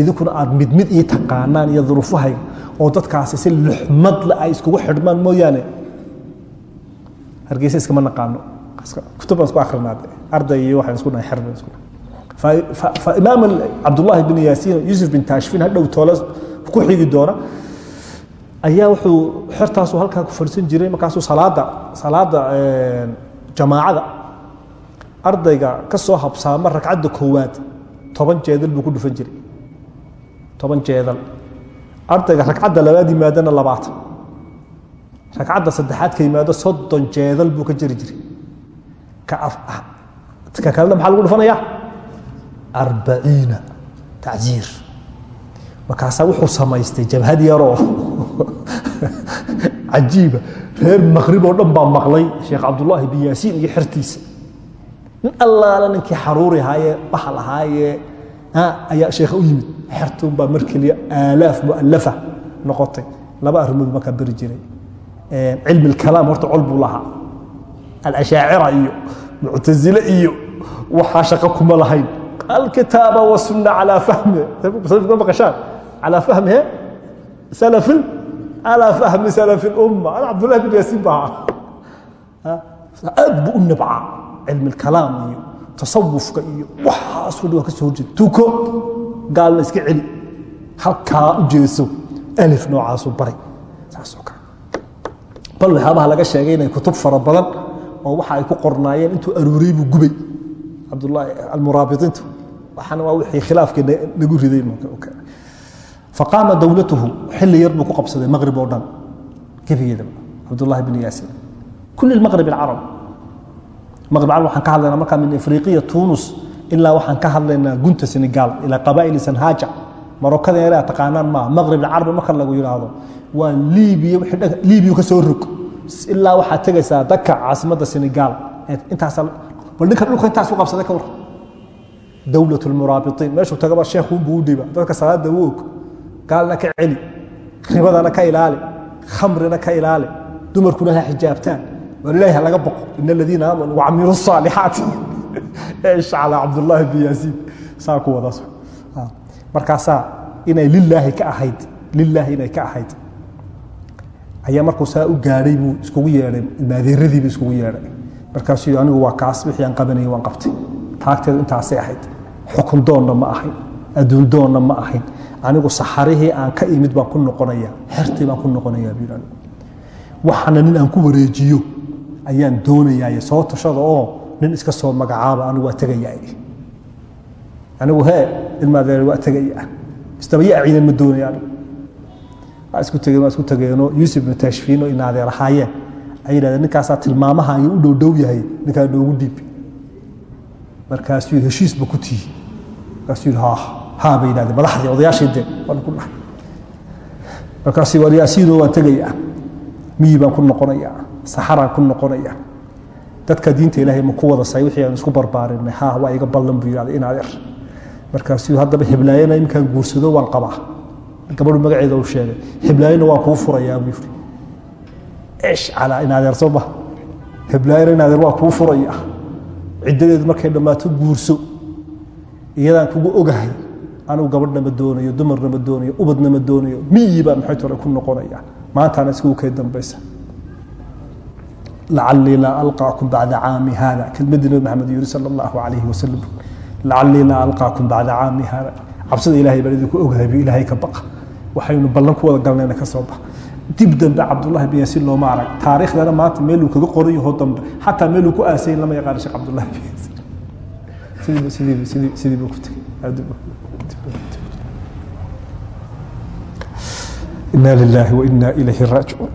idinkuna aad mid mid ii taqaanaan iyo duruufahayga oo dadkaasi si luxmadle ay iskugu xidhmaan mooyaane. Hargeysa iskama naqaano. Kutub baan isku akhrinaade arday iyo waxaan isku dhahay xirba isku. dhahay imaam cabdulahi bn yaasiin yusuf bin taashfin hadhow toole ku xigi doona. Ayaa wuuu xortaas halkaa ku farsan jiray markaasuu salaada salaada jamaacada ardayga ka habsaama ragcadda koowaad toban jeedal buu ku dhufan jiray. Toban jeedal. Ardayga ragcadda labaad yimaadana labaatan ragcadda saddexaad ka yimaado soddon jeedal buu ka jiray. Ka ah, kalena maxaa lagu dhufanayaa arbaciina tacziir markaasaa wuxuu samaystay jabhad yaroo. <laughs> Cajiiba reer maqrib oo dhan baa maqlay sheekh cabdullaahi bin yaasiin iyo xertiisa. Nin allaala ninkii xaruuri ahaayee bahal ahaayee ayaa sheekha u yimid. Xertuun baa mar keliya aalaaf mualafa noqotay. Laba arrimood markaa beri jiray. Cilmi lkalaam horta col buu lahaa. Alashaacira iyo muctazile iyo waxaa shaqo kuma lahayn alkitaaba wasunna calaa fahmi maqashaan. Calaa fahmi salafin? Calaa fahmi salafi lumma ana cabdullahi bin yaasiin baa aad buu u nabcaa cilmi lkalaam iyo tasawufka iyo waxaasoo dhan waa ka soo horjeeda tuko gaalna iska celi. Halkaa u jeeso. Alif noocaasuu baray. Saasoo kale. Bal waxyaabaha laga sheegay inay kutub fara badan oo waxa ay ku qornaayeen intuu aruuriyey buu gubay. Cabdullaahi almuraabiطintu waxaana waa wixii khilaafkii nagu riday faqaama dowlatuhu xilli yar buu ku qabsaday maqrib oo dhan gebigeedaba cabdullahi bin yaasiin kul maqrib alcarab maqrib carab waxaan ka hadlaynaa markaa min afriqiya tuunus ilaa waxaan ka hadlaynaa gunta senegaal ilaa qabaa'ili sanhaaja. Marokada yare taqaanaan maaha maqrib alcarab marka lagu yidhaahdo waa liibiya liibiya ka soo rog. Ilaa waxaad tegaysaa daka caasimadda senegaal. Intaas bal ninka dhulka intaas u qabsaday ka war dowlat lmuraabitiin meeshuu tagaba sheekhuunbuu u dhiba. Dadka salaada u og. Ka celi. Ribadana ka ilaali. Khamrina ka ilaali. Dumarkuna ha xijaabtaan walilahi laga boqo. In aladiina aamanuu wacamilu calaa <laughs> cabdullaahi bin yaasiin. Saa ku wada markaasaa inay lilaahi ka ahayd. Lilaahi inay ka ahayd. Ayaa markuu saa u gaadhay buu iskugu yeedhay. Maadeeradiibu iskugu yeedhay. Markaasuu anigu waa kaas. Wixii aan qabanayay waan qabtay. Taagteedu intaasay ahayd xukun doonna ma ahayn. Adduun doonna ma ahayn. Anigu saxarihii aan ka imid baan ku noqonaya xertii baan ku noqonaya buu anigu waxaana nin aan ku wareejiyo ayaan doonayaa soo tashada oo nin iska soo magacaaba anigu waa tegayaa anigu hee ilmaadeer waa tegaya istabaya ciidan ma doonaya anigu waa isku tegeen waa isku tegeenoo yuusuf ibnu tashfiin oo inaadeer ahaayeen ay yidhahdeen ninkaasaa tilmaamaha ayuu u dhowdhow yahay. Ninkaa noogu dhiib markaasuu yidhi heshiisba ku tihi haa bay yidhahdeen. Madaxdii odayaashii dee waan ku dhahay markaasuu war yaasiinoo waan tegayaa. Miyi baan ku noqonayaa saxaraan ku noqonayaa. Dadka diinta ilaahay ma ku wada say wixii aan isku barbaarinay. Haa waa iga ballan buu yidhahday in adeer markaasuu haddaba heblaayana iminkaan guursado waan qabaa. Gabadhu magaceeda uu sheegay heblaayana waan kuu furayaa buu yidhi. Eesh calaa in adeer soo ma. Heblaayana in adeer waa kuu furaya ciddadeedu markay dhammaato guurso iyadaan kugu ogahay anigu gabadhna ma doonayo dumarna ma doonayo ubadna ma doonayo miyi baan maxay tore ku noqonaya? Maantaana iskugu kay dambaysa. Lacalii laa alqaakum bacda caami hada kelmadii nabi maxamed yiri sala allahu calayhi wasalam lacalii laa alqaakum bacda caami hada cabsida ilahay baan idinku ogahay bu ilaahay ka baqa. Waxaynu ballan ku wada galnayna ka soo bax dib dambe cabdullahi bin yaasiin looma arag. Taariikhdana maanta meeluu kaga qoran yaho dambe. Xataa meeluu ku aasayin lama yaqaano sheekh cabdullahi bin yaasiin sidii sidii sidii sidii buu ku tegey. Ina lilahi waina ilayhi raajicuun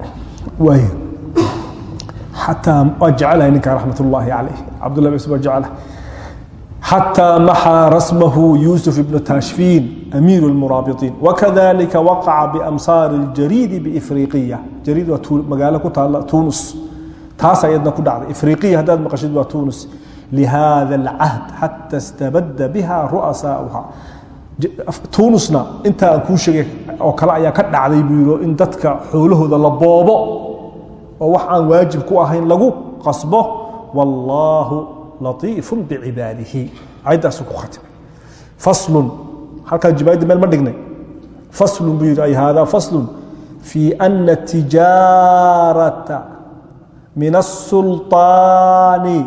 waay xataa waa jecelahay ninka raxmat ullaahi calayh cabdullah bin waa jecelahay xataa maxaa rasmahu yuusuf ibnu tashfiin amiiru lmuraabiطiin wakadalika waqaca biamsaari اljariidi biifriqiya jariid waa magaalo ku taala tunus taas ayadna ku dhacday. Ifriqiya haddaad maqashid waa tunus lihada alcahd xata aan kuu sheegay oo kale ayaa ka dhacday buu yidhi in dadka xoolahooda la boobo oo wax aan waajib ku ahayn lagu qasbo wallaahu latiifu bicibaadihi ayaddaasu ku khatimay faslun halkaa jibaayadda meel ma dhignay. Faslun buu yidhi ay haadaa faslun fii ana tijaarata min asulطaani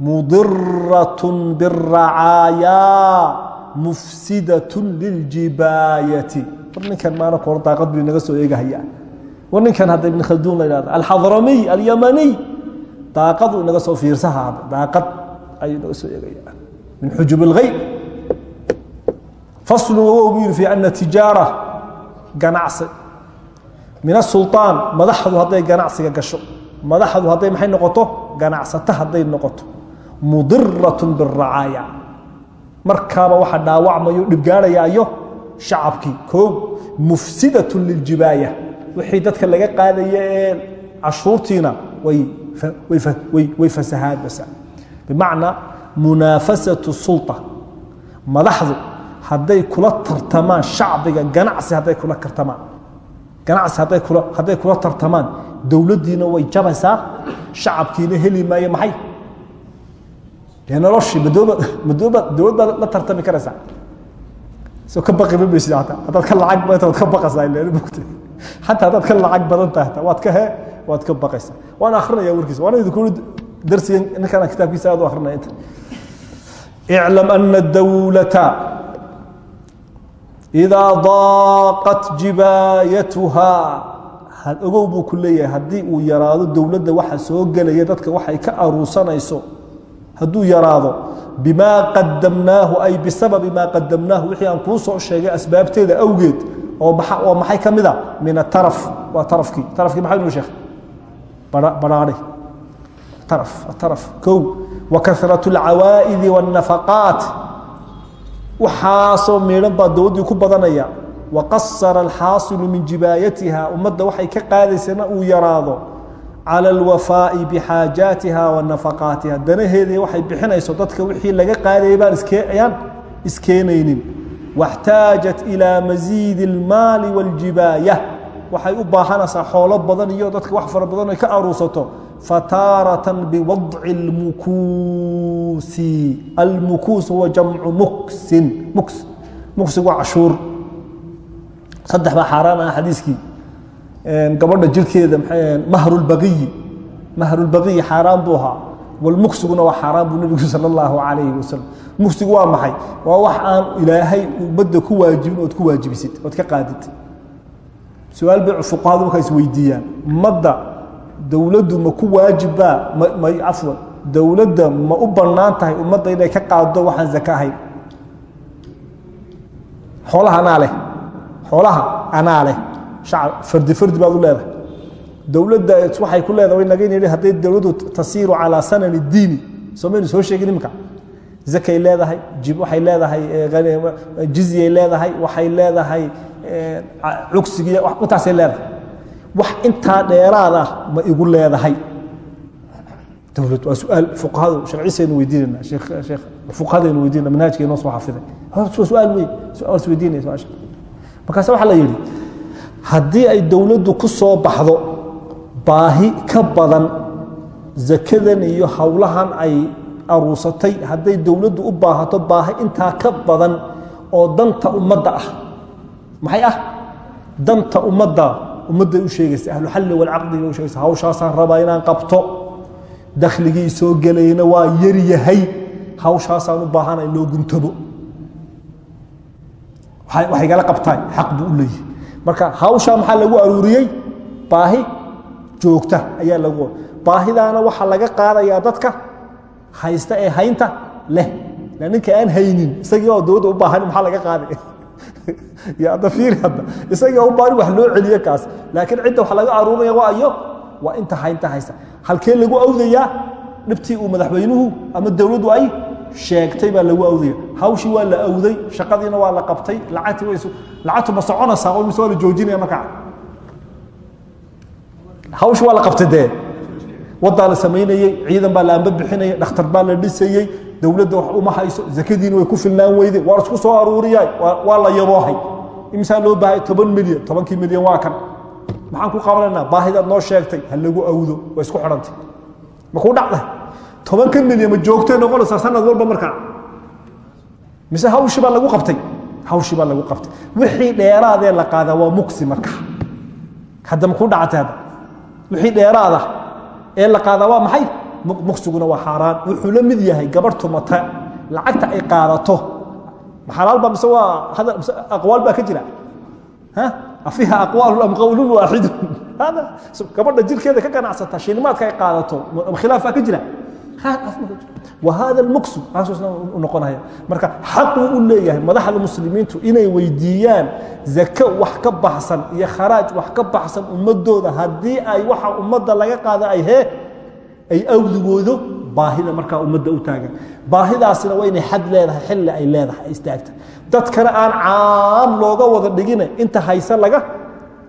mudiratun biracaayaa mufsidatun liljibaayati. War ninkan maana kor daaqad buu inaga soo eegahayaa. War ninkan hadda ibn khalduun la yidhahda alxadramiy alyamaniy daaqadu inaga soo fiirsahaada daaqad ayuu inaga soo eegayaa. Min xujub اlghayb faslu wawow buu yidhi fi ana tijaara ganacsi. Min asulطaan madaxdu hadday ganacsiga gasho. Madaxdu hadday maxay noqoto? Ganacsato hadday noqoto. Mudirat biracaaya markaaba waxa dhaawacmayo dhibgaarhayaayo shacabkii. Koo mufsidat liljibaaya. Wixii dadka laga qaadaya ee cashuurtiina way fasahaadbasa bimacnaa munaafasatu sulطa madaxdu hadday kula tartamaan shacbiga ganacsi hadday kula tartamaan. Ganacsi hadday kula hadday kula tartamaan. Dowladdiina way jabaysaa shacabkiina heli maayo maxay? Dee noloshii madooba madooba la tartami karaysaa? Soo ka baqi ma maysid haddaad ka lacag badanta waad ka baqaysaa ileen mugta xataa haddaad ka lacag badan tahay waad ka he waad ka baqaysaa. Waan akrinaya warkiisa waana idinku darsigan ninkana kitaabkiisa aad u akrinaya inta. Iclam ana dawlata idaa daaqat jibaayatuha ogow buu ku leeyahay haddii uu yaraado dowladda waxa soo gelaya dadka waxay ka aruusanayso hadduu yaraado bimaa qadamnaahu ay bisababi maa qadamnaahu wixii aan kuu soo sheegay asbaabteeda awgeed oo maxay ka min ataraf waa tarafkii tarafkii maxaa nuu sheekh badhaadhi taraf taraf kow wa kasratu alcawaa'idi waannafaqaat waxaasoo miidhan baa dowladdii ku badanaya. Waqasara alxaasilu min jibaayatiha ummadda waxay ka qaadaysana uu yaraado. Cala alwafaa'i bixaajaatiha wa nafaqaatiha. Waxay bixinayso dadka wixii laga qaadayay baan iskeyaan iskeenaynin. Waxtaajat ilaa masiidi almaali waaljibaaya waxay u baahanaysaa xoolo badan iyo dadka wax fara badan ay ka aruursato fataaratan biwadci almukuusi. Almukuus huwa jamcu muksin. Muks. Muksigu waa cashuur. Saddex baa xaaraan ah xadiiskii. Gabadha jirkeeda mahrulbaqiyi mahrulbaqiyi xaaraan buu ahaa. Walmuksiguna waa xaaraan buu nebigu sala allahu calayhi wasalam mugsigu waa maxay? Waa wax aan ilaahay ummadda ku waajibin ood ku waajibisid ood ka qaadid. Su'aal bay fuqahadu markaa is weydiiyaan. Ummadda dowladdu ma ku waajibbaa ma cafwan dowladda ma u bannaan tahay ummadda inay ka qaado waxaan zaka xoolaha anaa xoolaha anaa leh fardi fardi baad u leedahay. Dowladda waxay ku leedahay naga yidhi hadday dowladdu tasiiru calaa sanani diini. Soo soo sheegin imika zakay leedahay jib waxay leedahay jizyay leedahay waxay leedahay cugsigiy intaasay leedahay wax intaa dheeraad ah ma igu leedahay. Dowlad waa su'aal fuqahadu sheekh sheekh fuqahadaynu weydiinayna manhajkeena soo xafiday su'aal weyn su'aal is weydiinaya su'aasha markaase waxaa la yidhi haddii ay dowladdu ku soo baxdo baahi ka badan zakadan iyo howlahan ay aruusatay hadday dowladdu u baahato baahi intaa ka badan oo danta ummadda ah. Maxay ah? Danta ummadda ummadday u sheegaysa ahluxalli walcaqdiga u sheegaysa hawshaasaan rabaa inaan qabto. Dakhligii soo gelayna waa yaryahay hawshaasaan u baahana in loo guntabo. Waxay gala qabtaan xaq buu u marka hawshaa maxaa lagu aruuriyey? Baahi joogta ayaa lagu baahidaana waxaa laga qaadayaa dadka haysta ee haynta leh. La ninka aan haynin isagii oo dowladda u baahan maxaa laga qaaday <laughs> ya hadda fiiri hadda. Isagii u baahan wax loo celiyo kaas. Laakiin cidda wax laga aruurinaya waa iyo waa inta haynta haysta halkee lagu awdayaa? Dhibtii uu madaxweynuhu ama dowladdu ay sheegtay baa lagu awdaya hawshii waa la awday shaqadiina waa la qabtay lacagtu ma soconaysaa oo mise waa la joojinaya markaa. Hawshi waa la qabtay dee waddaa la samaynayey ciidan baa la amba bixinaya dhakhtar baa la dhisayey dowladda wax uma hayso zakadiina way ku filnaan weyde waa isku soo aruuriyay waa la yaboohay imisaa loo baahay? Toban milyan. Tobankii milyan waa kan. Maxaan ku qabanaynaa baahidaad noo sheegtay ha lagu awdo waa isku xidhantay. Ma kuu dhacday? Tobankan milyan ma joogtay noqonaysaa sanad walba markaa. Mise hawshii baa lagu qabtay? Hawshii baa lagu qabtay. Wixii dheeraadee la qaadaa waa muksi marka hadda ma kuu dhacatay hadda wixii dheeraada ee la qaadaa waa maxay? Muqsiguna waa xaaraan. Wuxuu la mid yahay gabarh tumata. Lacagta ay qaadato. Xalaal baa mise waa aqwaal baa ka jira? Afiha aqwaalu am qawlun waaxidun. Gabadha jirkeeda ka ganacsata shilimaadka ay qaadato khilaaf baa ka jira hada almuksu aasuusna u noqonaya. Marka xaquu u leeyahay madaxda muslimiintu inay weydiiyaan zake wax ka baxsan iyo kharaaj wax ka baxsan ummadooda haddii ay waxa ummadda laga qaada ay hee ay awdigoodo baahida markaa ummadda u taagan. Baahidaasina waa inay xad leedahay xilli ay leedahay ay istaagta dadkana aan caam looga wada dhigina inta haysa laga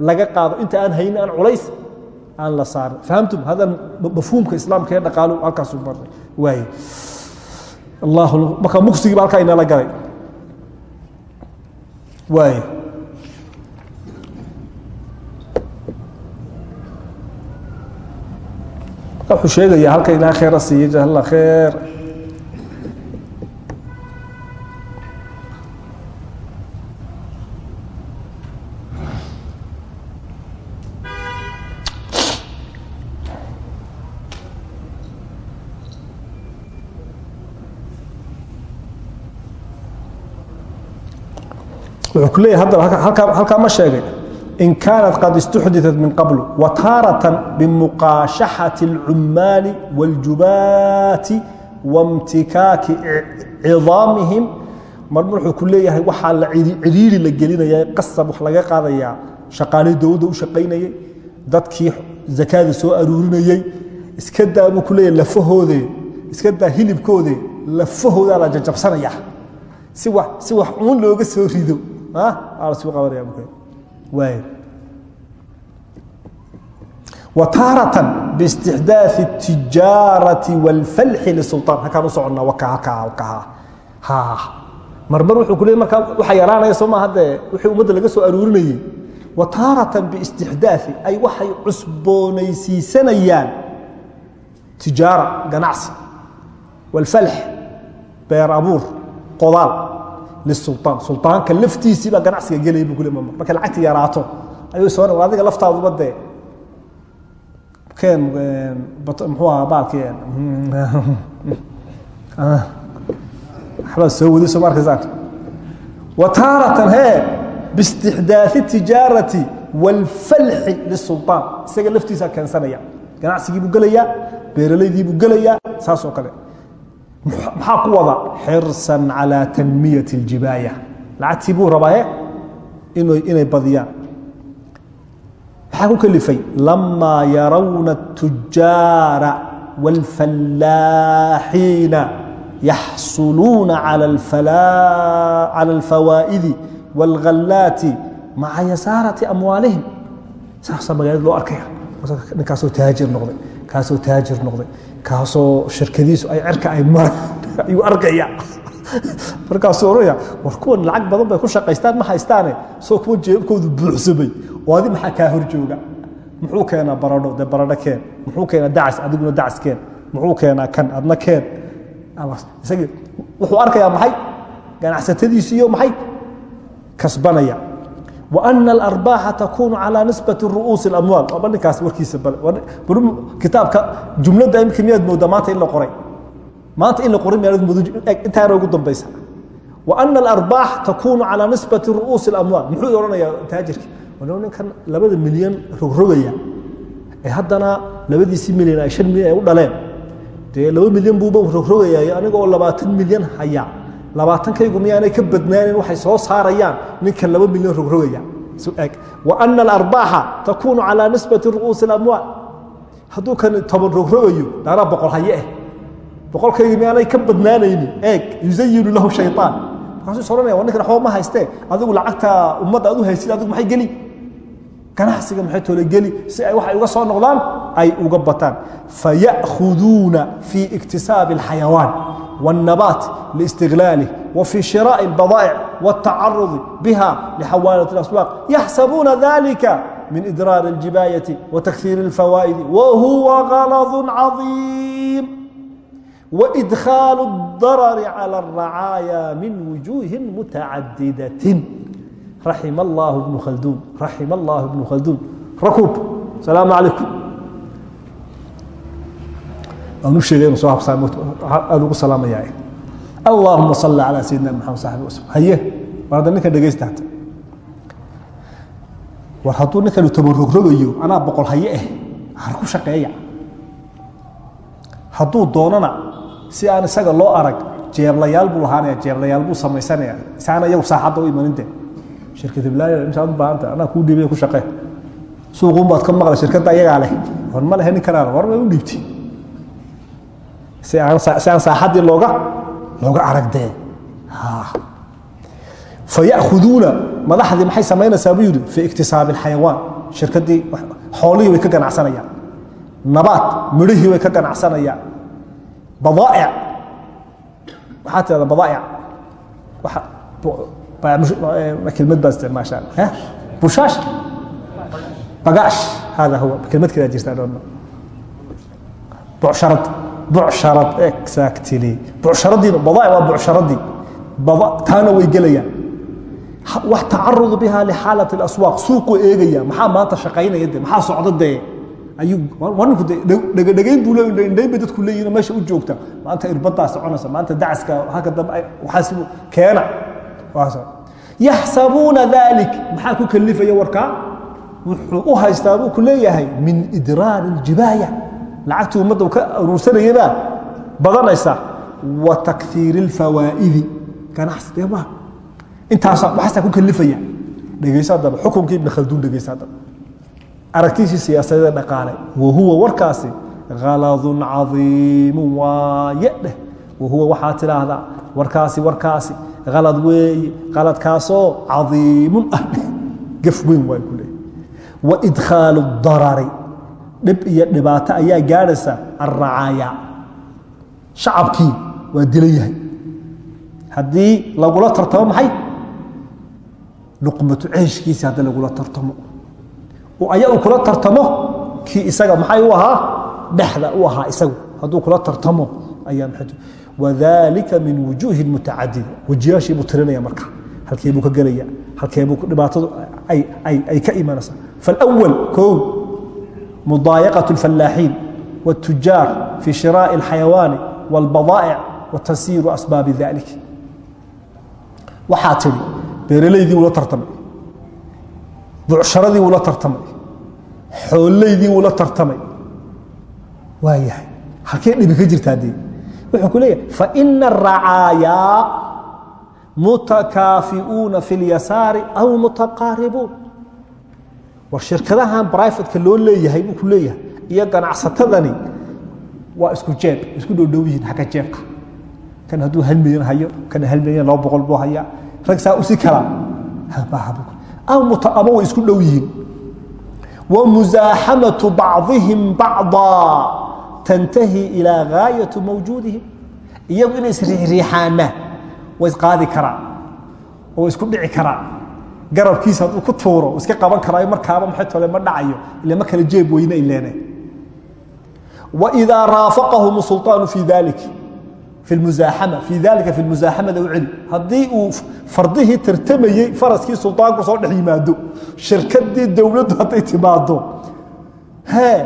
laga qaado. Inta aan haynin aan culays aan la saarin. Fahamtum hada mafhuumka islaamka ee dhaqaalu halkaasu marnay waaye. Allah marka mugsigii ba halkaa inala galay. Waaye. Wuxuu sheegaya halka ilaha kheera siiye jahalla kheer kuleeya halkaa ma sheegay. In kaanat qad istuxdiat min qabl wa bimuqaashaxati اlcummaali wاljubaati wamtikaaki cidaamihim. Marma wuxuu ku leeyahay waxaa la ciriiri la gelinaya qasab wax laga qaadayaa shaqaalihii dowladda u shaqaynayey dadkii zakaada soo aruurinayey iska daa buu ku leeyahy lafahoode iska daa hilibkoode lafahoodaa la jajabsanaya. Si wax uun looga soo rido taaratan bistixdaai tijaarati wlfalxi lisulطaan halkaan u soconnaa marmar wuuu ku le markaa waxa yaraanaya soo maaha dee wixii ummadda laga soo aruurinayey wa taaratan biistixdaafi ay waxay cusboonaysiisanayaan tijaara ganacsi. Walfalx beer abuur qodaal lisulطaan sulطaanka laftiisii baa ganacsiga gelaya bu kule mamar markay lacagta yaraato ayuu soo adiga laftaaduba dee keen muxuu ahaa baalkii waxbaa soo wadi soo ma arkaysaan wataaratan hee biistixdaaثi tijaarati wاlfalxi lisulطaan isaga laftiisaa keensanaya ganacsigii buu gelayaa beeralaydii buu gelayaa saas oo kale maxaa ku wada xirsan calى tanmiyaة اljibaaya lacagtii buu rabaa inay badiyaan maxaa ku kalifay lamaa yarawna الtujaara wاlfallaaxiina yaxsuluuna calى اlfawaa'idi wاlghallaati maca yasaarati amwaalihim saasaa magaalada loo arkaya ninkaasoo taajir noqday kaasoo taajir noqday kaasoo shirkadiisu ay cerka ay mara <laughs> ayuu arkaya markaasuu oranaya war kuwan lacag badan bay ku shaqaystaan ma haystaane? Soo kuwa jeebkoodu buuxsamay. Oo adi maxaa kaa hor jooga muxuu keenaa baradho dee baradho keen. Muxuu keenaa dacas adiguna dacas keen. Muxuu keenaa kan? Adna keen. Wuxuu arkayaa maxay? Ganacsatadiisu iyo maxay? Kasbanaya وأن الأرباح تكون على نسبة رؤوس الأموال وaba ninkaas warkiisa kitaabka jumlada imika miyaad moodaa maanta in la qoray maanta in la qoray miyaad moodo intaana ugu dambaysa وأن الأرباح تكون على نسبة رؤوس الأموال muxuu odhanayaa taajirki walow ninkan labada milyan rogrogaya ee haddana labadiisii milyan ay shan milyan ay u dhaleen dee laba milyan buuba rogrogaya aniga oo labaatan milyan haya labaatankaygu miyaanay ka badnaanin waxay soo saarayaan ninkan laba milyan rogrogaya eg وأna الأrbaaxa takunu calى nisbati ru'uusi الأmwaal hadduu kan toban rogrogayo daanaa boqol haye eh boqolkaygu miyaanay ka badnaanaynin eeg yuzayinu lahu shayطaan markaasuu is ohanaya wa ninkan waxba ma haystee adigu lacagta ummadda aad u haysid adigu maxay geli ganacsiga maxay toole geli si ay waxay uga soo noqdaan ay uga bataan faya'khuduuna fii iktisaabi الxayawaan والنبات لاستغلاله وفي شراء البضائع والتعرض بها لحوالة الأسواق يحسبون ذلك من إدرار الجباية وتكثير الفوائد وهو غلظ عظيم وإدخال الضرر على الرعايا من وجوه متعددة رحم الله ابن خلدون رحم الله ابن خلدون ركوب السلام عليكم aanu sheegay soo aad ugu salaamaya allahuma salli calaa sayidina maxamed saxbi waslm haye war hadda ninkan dhegaysta war hadduu ninkanu tabarogrogayo anaa boqol haye ah har ku shaqeeya. Hadduu doonana si aan isaga loo arag jeeblayaal buu lahaanaya jeeblayaal buu samaysanaya. Isaana iyagu saaxadda u imaninte. Shirkad hiblaayo imsaad u baahanta anaa kuu dhiibay ku shaqee. Suuquun baad ka maqlay shirkadda iyagaa leh. Hor ma lehe nin kalaana war bay u dhiibtay si aan saaxaddii looga looga aragdee. Fayakuduuna madaxdii maxay samaynaysaa fi iktisaabi alxayawaan shirkaddii xoolihii way ka ganacsanayaan. Nabaad midhihii way ka ganacsanayaan. Badaa'ic. Waxaa tirahda badaa'ic. Kelmad baa isticmaashaan bushaash? Bagaash. Hada huwa. Kelmad kala jirta dhono bucsharad bucsharad exactly. Bucsharadiina badaa'ic waa bucsharadii taana way gelayaan. Wax tacarudu biha lixaalat اaswaaq suuquu eegaya. Maxaa maanta shaqaynaya de maxaa socda dee? Ayuu ninku de dhegadhegayn buu le indhayn bay dadku leeyihiin meesha u joogta. Maanta irbadaa soconaysa maanta dacaska halka dambe waxaas keena. Yaxsabuuna dalik maxaa ku kalifaya warkaa? Wuxuu u haystaa buu ku leeyahay min idraari اljibaaya lacagtii ummadda ka aruursanayabaa badanaysa wa takhiiri اlfawaa'idi ganacsi dee maa intaasa waxaasaa ku kalifaya. Dhegeyso haddaba ibn khalduun dhegeyso haddaba. Aragtiisii siyaasadeeda dhaqaale wa huwa warkaasi khaladun cadiimu waaye dheh. Wa huwa waxaa tidhaahdaa warkaasi warkaasi khalad weeye khaladkaasoo cadiimun ah dheh. Weyn waay ku wa idkhaalu darari dhib iyo dhibaato ayaa gaadhaysa alracaaya shacabkii waa dilan yahay. Haddii lagula tartamo maxay? Luqmatu ceeshkiisi haddii lagula tartamo. Aya uu kula tartamo kii isaga maxay u ahaa? Dhexda u ahaa isagu. Hadduu kula tartamo ayaa wadalika min wujuuhi mutacadida wejiyaashii buu tirinaya marka. Halkee buu ka gelaya halkee buu dhibaatadu ay ka imanaysaa falawal kow mudaayaqaة اlfallaaxiin wاtujaar fi shiraaءi اlxayawaani wاlbadaa'ic wa tasiiru asbaabi dalik waxaa tidhi beeralaydii wuu la tartamay bucsharadii wuu la tartamay xoolaydii wuu la tartamay waa yahay halkee dhibi ka jirtaa dee wuxuu ku leeyahay faina aracaayaa mutakaafi'uuna fi اlyasaari aw mutaqaaribuun war shirkadahan brifatka loo leeyahay buu ku leeyahay. Iyo ganacsatadani waa isku jeeb isku dhowdhow yihiin xagga jeebka. Kan hadduu hal milyan hayo kana hal milyan laba boqol buu hayaa. Rag saa usi kala ama way isku dhow yihiin wa musaaxamatu bacdihim bacdaa tantahi ilaa gaayatu mawjuudihim. Iyagu inay isriixriixaanna way isqaadi karaan oo isku dhici karaan garabkiisa hadduu ku tuuro iska qaban karaayo markaaba maxay tole ma dhacayo ila ma kala jeeb weyne ay leeneen waidaa raafaqahum sulطaanu fi dalik fi musaaxama fii dalika fi musaaxamada u celi haddii uu fardihii tartamayey faraskii sulطaanku soo dhex yimaado shirkadii dowladdu hadday timaado hee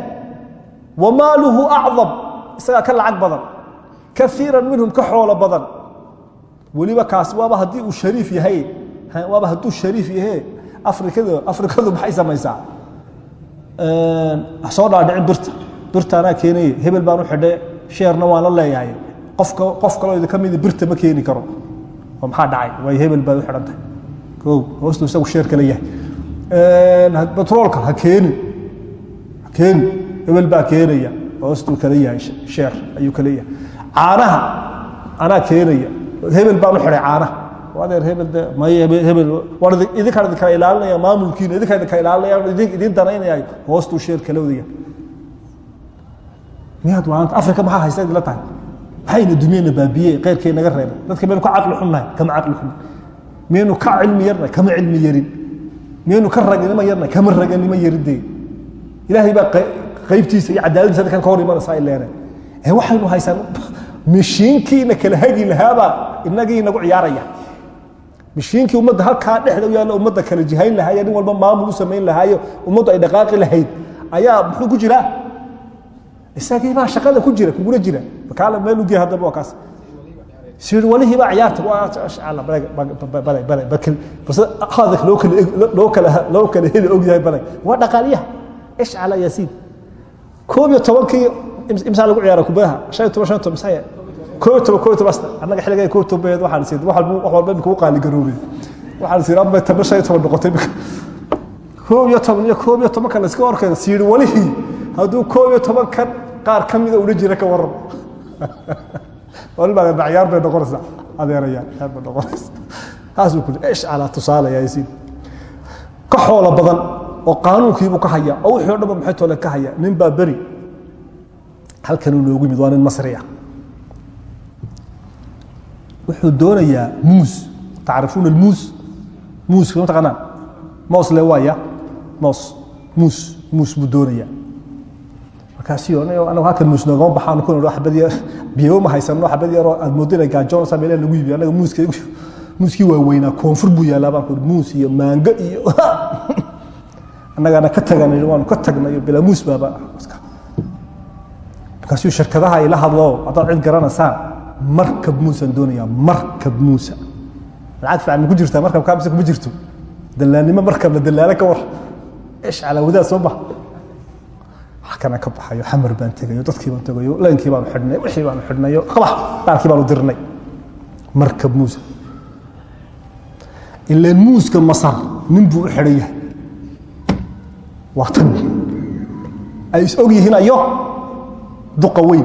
wamaaluhu acdam isagaa ka lacag badan kaiira minhum ka xoolo badan weliba kaas waaba haddii uu shariif yahay waaba hadduu shariif yahe afrikadu afrikadu maxay samaysaa? Soo dhaadhicin birta. Birta anaa keenaye hebel baan u xidhay sheerna waan la leeyahay. Qofka qof kaloo idin ka mida birta ma keeni karo. Oo maxaa dhacay? Waay hebel baad u xidhan tahay o hoostu isagu sheer kale yahay. Batroolka ha keeni. Ha keeni. Hebel baa keenaya. Hoostuu kale yahay sheer ayuu kale yahay. Caanaha anaa keenaya. Hebel baan u xidhay caanaha adeer hebel de hebel war idinkaan idin kala ilaalinaya maamulkiina idinkaan idin kala ilaalinaya idin danaynaya hoostuu sheer kala wadaya miyaad waanta afrika maxaa haysta idinla tahay? Maxayna duniyana baabiyey keyrkay naga reebay? Dadka miyaynu ka caqli xunnahay kama caqli xun miyaynu ka cilmi yarnahay kama cilmi yarin. Miyaynu ka raganimo yarnahay kama raganimo yarin dee ilaahay baa qaybtiisa iyo cadaaladiisa dadkan ka hor imanaysa ay leenay ee waxaynu haysaan mishiinkiina kala hagi lahaabaa inagii nagu ciyaaraya mishiinkii ummadda halkaa dhexda u yaalla ummadda kala jihayn lahaaye nin walba maamul u samayn lahaayo ummaddu ay dhaqaaqi lahayd ayaa muxuu ku jiraa? Isagii baa shaqada ku jira kugula jira. Kaala meel ugee haddaba waa kaas. Sir walihii baa ciyaarta hadalka loo kala loo kala heli og yahay balag waa dhaqaaliyaha. Ishcala yaasiin koob iyo tobankii imsaa lagu ciyaara kubadaha shan iyo toban shan toban imsaa koob iyo toban koob iyo toban annaga xilliga koob iyo toban beed waxaan is wax walba imika u qaali garoobay waxaan is amba tana shan iyo toban noqotay koob iyo toban iyo koob iyo toban kan iska orkayda siiri walihii hadduu koob iyo toban kan qaar ka mida ula jira ka waran <laughs> waliba adeerbacayaar bay noqonaysaa. Adeerayaan yaar bay noqonaysaa taasuu ku ish calaa tusaalaya yasiin ka xoolo badan oo qaanuunkiibuu ka haya oo wixii o dhanba maxay ka haya nin baa beri. Halkanuu noogu yimid waa nin masri ah wuxuu doonayaa muus. Tacrifuuna almuus. Muuska ma taqaanaan moos le waaya. Moos. Muus. Muus buu doonayaa. Markaasi anagu halkan muus noogama baxaan ku nidho xabad yar biyo ma haysano xabad yaroo aad moodo inay gaajoonaysaa meelaha lagu iibiyo. Annaga muuska muuskii waaweynaa koonfur buu yaallaa baan ku muus iyo maango iyo <laughs> annagaana ka taganay waanu ka tagnayo bilaa muus baaba. Markaasuu shirkadaha ay la hadlo haddaad cid garanaysaan markab muusaan doonayaa markab muusa. Lacag fiican ma ku jirtaa? Markabkaa mise kuma jirto. Dallaalnimo markab la dallaalo ka war. Ish calaawadaa soo bax. Wax kana ka baxayo xamar baan tegayo dadkii baan tegayo leenkii baanu xidhnay wixii baanu xidhnayo qabax qaarkii baanu dirnay. Markab muusa. Ilaan muuska masar nin buu u xidhan yahay. Waa tan. Ay is og yihiin ayo. Duqa weyn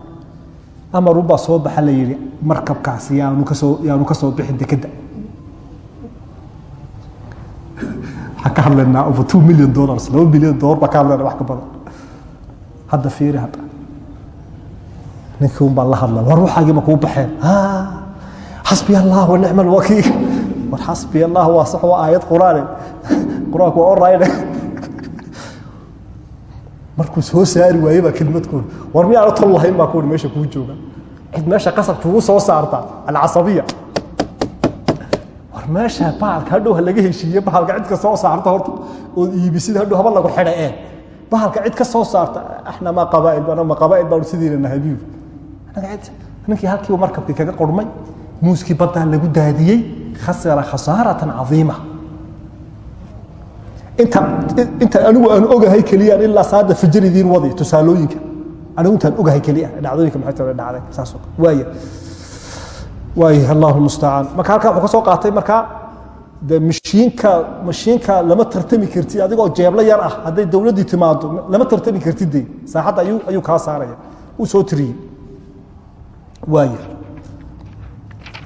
xumaanayaa amarunbaa soo baxa la yidhi markabkaasi yaanu ka soo yaanu ka soo bixin dekedda. Waxaan ka hadlaynaa over two million dollars laba bilyan dollar baa ka hadlaynaa wax ka badan. Hadda fiiri hadda. Ninkii un baa la hadla war waxaagii ma kuu baxeen? Xasbi allah wa nicma alwakiil war xasbi allah waa sax waa aayad quraane <laughs> quraanku waa orayne markuu soo saari waayey baa kelmadkooda war miyaana tol lahayn baa kuuri meesha kuu jooga. Cid meesha qasab kugu soo saarta alcasabiya. War meesha bahalka hadhow ha laga heshiiye bahalka cid ka soo saarta horta ood iibisid hadhow haba lagu xidha ee bahalka cid ka soo saarta axna ma qabaa'il baan ma qabaa'il baan sidiina nahabiyu ninkii halkiiba markabkii kaga qurmay muuskii baddaa lagu daadiyey khasara khasaaratan cadiima inta inta anigu aan ogahay keliyaan ilaa saada fajridiin wadi tusaalooyinka. Anigu intaan ogahay keliya dhacdooyinka maxay dhacday saas waaya waaya allahu mustacaan marka halkaa wuxuu ka soo qaatay markaa de mashiinka mashiinka lama tartami kartid adigoo jeeblo yar ah hadday dowladdii timaado lama tartami kartid de saaxadda ayuu ayuu kaa saaraya. Uu soo tiriyey. Waaya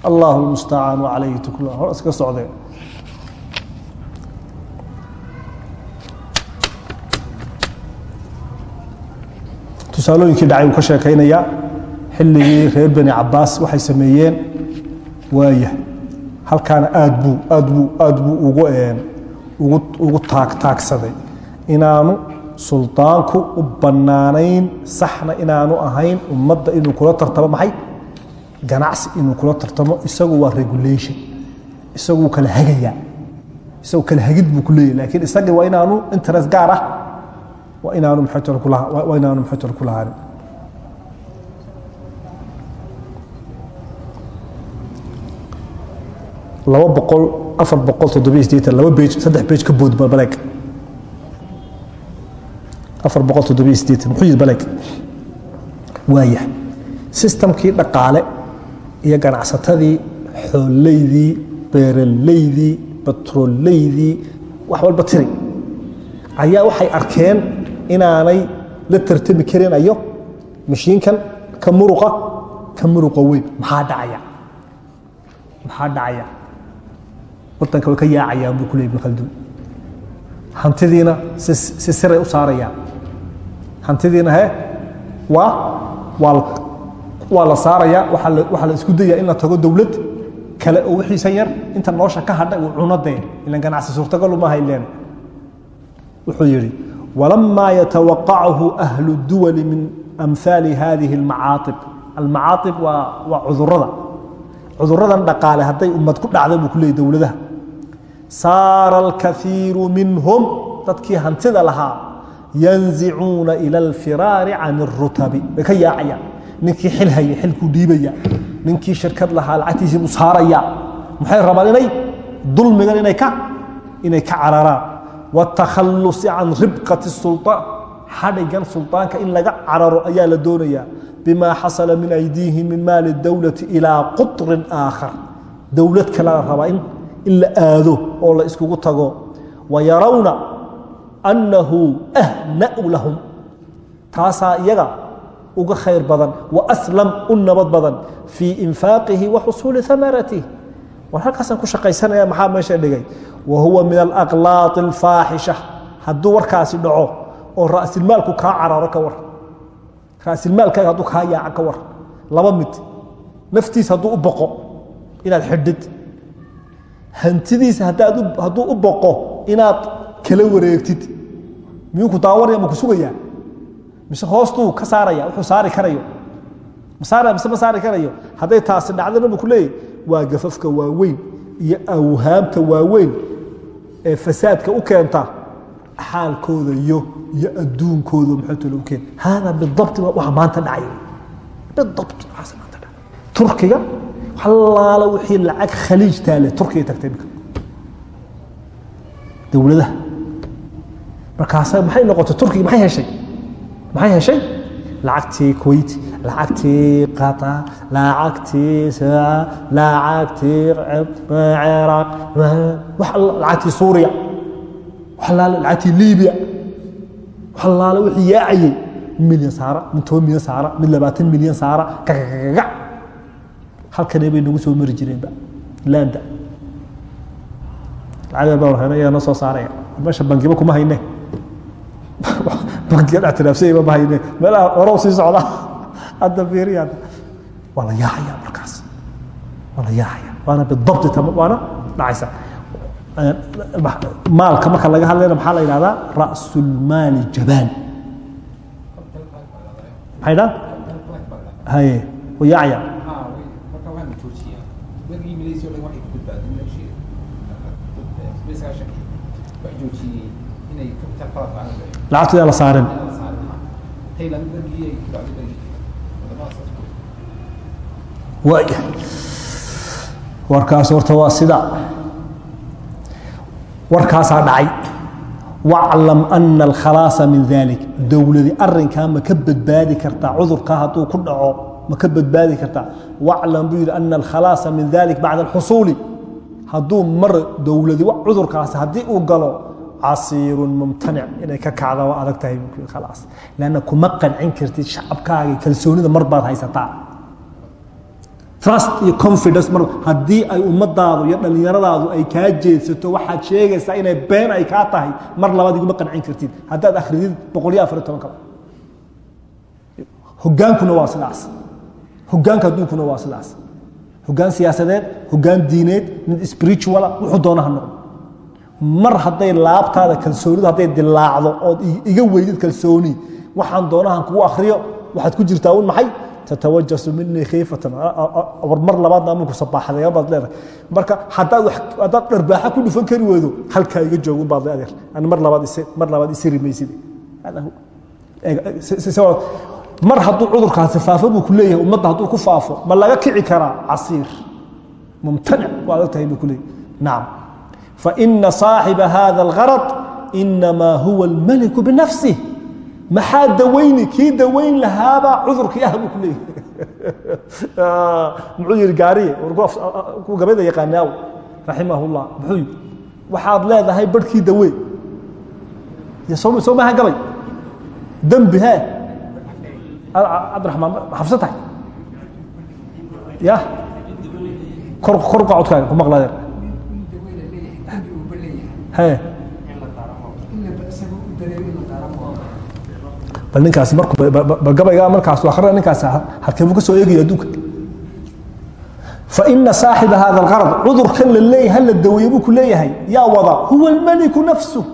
allahu mustacaan wacalayhi tukla hor iska socdee tusaalooyinkii dhacay uu ka sheekaynayaa xilligii reer bani cabaas waxay sameeyeen waaya halkaana aad buu aad buu aad buu ugu ugu ugu taag taagsaday. Inaanu suldaanku u bannaanayn saxna inaanu ahayn ummadda inuu kula tartamo maxay? Ganacsi inuu kula tartamo isagu waa regulation. Isaguu kala hagayaa isagu kala hagid buu ku leeyahy laakiin isagii waa inaanu interest gaar ah waa inaanu waa inaanu maxaytol ku lahaanin laba boqol afar boqol toddobiyo sideetan laba bej saddex bej ka bood baleeg afar boqol toddobiyo sideetan muxuu yidhi baleeg waaya sistamkii dhaqaale iyo ganacsatadii xoolaydii beeralaydii batrooleydii wax walba tiri. Ayaa waxay arkeen inaanay la tartami karin ayo mashiinkan ka muruqa ka muruqa weyn. Maxaa dhacaya? Maxaa dhacaya? Wadanka ka yaacayaan buu ku ibn khaldun. Hantidiina si siray u saarayaan. Hantidiina he waa waa waa la saarayaa waxaa la isku dayaa in la tago dowlad kale oo wixiisa yar. Inta noosha ka hadha uu cunadee ilan ganacsi suurtagalu maaha ileen wuxuu yidhi wlama yatawacahu ahlu duwali min maali hadihi macaaib almacaaib waa cudurrada cuduradan dhaqaale hadday ummad ku dhacda buu kuleeyay dowladaha saara alkaiiru minhum dadkii hantida lahaa yanzicuuna ila alfiraari can الrutabi bay ka yaacayaan ninkii xil haya xilkuu dhiibaya ninkii shirkad lahaa lacagtiisii buu saaraya maxay rabaan inay dulmigan inay ka cararaan watakallusi can ribqati sulaan xadhigan sulaanka in laga cararo ayaa la doonayaa bima xasala min aydiihi min maali dowlati ilaa quطrin aakhar dowlad kalea rabaa in la aado oo la iskugu tago wayarawna annahu ahnau lahum taasaa iyaga uga khayr badan waaslam u nabad badan fii infaaqihi wa xusuuli amaratihi war halkaasaan ku shaqaysanaya maxaa meesha dhigay? Wa huwa min alaqlaaq alfaaxisha hadduu warkaasi dhaco oo ra'silmaalku kaa cararo ka war ra'silmaalkaaga hadduu kaa yaaca ka war laba mid. Naftiisa hadduu u boqo inaad xidhid. Hantidiisa hadduu u boqo inaad kala wareegtid. Miyuu ku daawanaya ma ku sugayaa? Mise hoostuu ka saaraya wuxuu saari karayo. Ma mise ma saari karayo? Hadday taasi dhacdana bu ku leeyahy waa gafafka waaweyn iyo awhaamta waaweyn ee fasaadka u keenta xaalkooda iyo iyo adduunkooda maxootoola u keen hada bidabti waxa maanta dhacay. Bidabt waxaas maanta dhacay. Turkiga allaala wixii lacag khaliij taale turkiga tagtay imika. Dowladaha markaasa maxay noqotay turkiga? Maxay heshay? Maxay heshay? Lacagtii kuwait lacagtii qatar lacagtii lacagtii ciraaq lacagtii suuriya lacagtii libiya waxalaale wixii yaacayey milyan saara mid toban milyan saara mid labaatan milyan saara gagagaga halkanee bay nagu soo mari jireenba laanda lacag baa hayna ayaa noo soo saaraya meesha bangiba kuma hayne bangiga ictiraafsayba ma hayne meelaha horow sii socda hadda fiiriya waa la yaacaya markaas. Waa la yaacaya waana bidabti waana dhacaysa. Maalka marka laga hadlayna maxaa la yidhahdaa? Ra'sulmaali jabaan. Maxay dhaan haye waa yaacaya lacagtooda la saarin waaya warkaas horta waa sida. Warkaasaa dhacay. Waclam ana alkhalaasa min dalik dowladi arinkaa ma ka badbaadi kartaa? Cudurkaa hadduu ku dhaco ma ka badbaadi kartaa? Waclam buu yidhi ana alkhalaasa min dalik bacda alxusuuli. Hadduu mar dowladi cudurkaasi haddii uu galo casiirun mumtanic. Inay ka kacda waa adag tahay khalaas. Lanna kuma qancin kartid shacabkaaga kalsoonida mar baad haysataa trust iyo confidence mar haddii ay ummadaadu iyo dhallinyaradaadu ay kaa jeedsato waxaad sheegaysaa inay been ay kaa tahay mar labaad iguma qancin kartid. Haddaad akhridid boqol iyo afar iyo toban kaba hogaankuna waa sidaas. Hogaanka adduunkuna waa sidaas. Hogaan siyaasadeed hogaan diineed mid spirituala wuxuu doonaha noqdo mar hadday laabtaada kalsoonidu hadday dilaacdo ood iga weydid kalsooni waxaan doonahan kugu akriyo waxaad ku jirtaa un maxay tatawajasu minii khiifatan mar labaadna aminku sabaaxadeega baad leedahay marka haddaad dharbaaxa ku dhufan kari weydo halkaa iga joogun baad leedahay ani mar labaad mar labaad isiri maysid mar hadduu cudurkaasi faafo buu ku leeyahay ummadda hadduu ku faafo ma laga kici karaa casiir mumtanic waa adag tahay buu ku leeyahy nacam faina saaxiba hada algarad inamaa huwa almaliku binafsih maxaa dawayni kii dawayn lahaabaa cudurkii ah buu ku leeyahay. <laughs> Muxuu yihi gaariye ku gabada yaqaanaaw raximah اllah muxuu yii waxaad leedahay barhkii dawey soo maaha gabay? Dembi he cabdiraxmaan xafsa tahay? Ya? Kor kor uqa codkaaga ku maqladeer he bal ninkaasi markuu bal gabaygaa markaas akrina ninkaasi halkee buu ka soo eegaya adduunka faina saaxiba hada algarad cudurkan la leeyahay hala daweeye buu ku leeyahay yaa wada huwa almeliku nafsu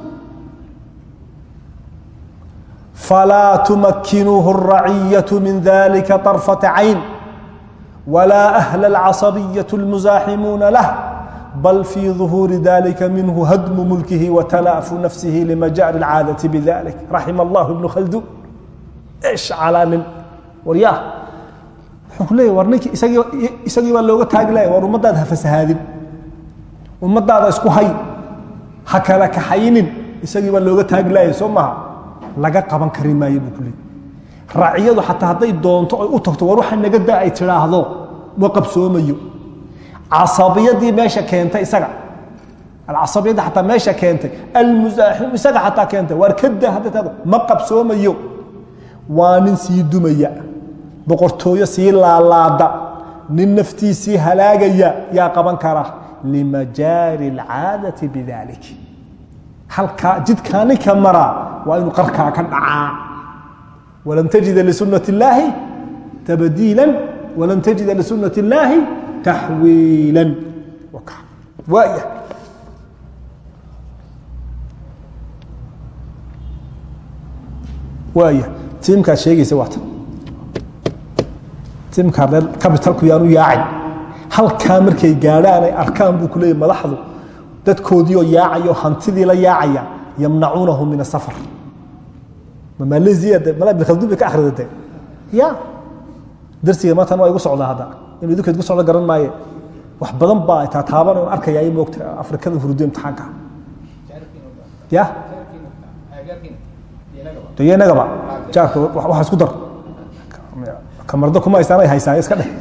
falaa tumakinuuhu الraciyaة min dalika طarfaةa cayn wlaa أhla الcaصabiyaة اlmusaaximuuna lah bal fii ظuhuuri dalika minhu hadmu mulkihi watalaafu nafsihi limajaari اlcaadaةi bidalik raxima اllah ibnu khaldun esh calaa nin waryaa wuxuu ku leeya war ninkii isagii baa looga taagi laya war ummadaada ha fasahaadin. Ummadaada isku hay. Ha kala kaxaynin isagii baa looga taagi laaya soo maha laga qaban kari maayo buu ku leey raaciyadu xataa hadday doonto ay u tagto war waxa naga daa ay tidhaahdo. Ma qabsoomayo. Casabiyadii meesha keentay isaga. Alcasabiyadda xataa meesha keentay waa nin sii dumaya boqortooyo sii laalaada nin naftiisii halaagaya yaa qaban kara limajaari اlcaadati bidalik halkaa jidkaa ninka maraa waa inuu qarkaa ka dhacaa walan tajida lisunat اllaahi tabdiila walan tajida lisunat اllaahi taxwiila waaya waaya tiimkaad sheegaysa waata tiimkaa reer capitalku yaanu yaacay. Halkaa markay gaadhaan ay arkaan buu ku leeyay madaxdu. Dadkoodiioo yaacayao hantidii la yaacaya yamnacuunahu min asafar ma malaysia de mala ibn khaldun bay ka akhridate ya. Darsiga maantan waa igu socdaa hadda. Inuu idinka igu socdo garan maaye. Wax badan baa taataaban on arkaya ay moogta afrikada hurdo imtixaanka. Ya deinagaba jaarka waaa isku dar. Kamarda kuma haystaan ay haysaan iska dheh. <laughs>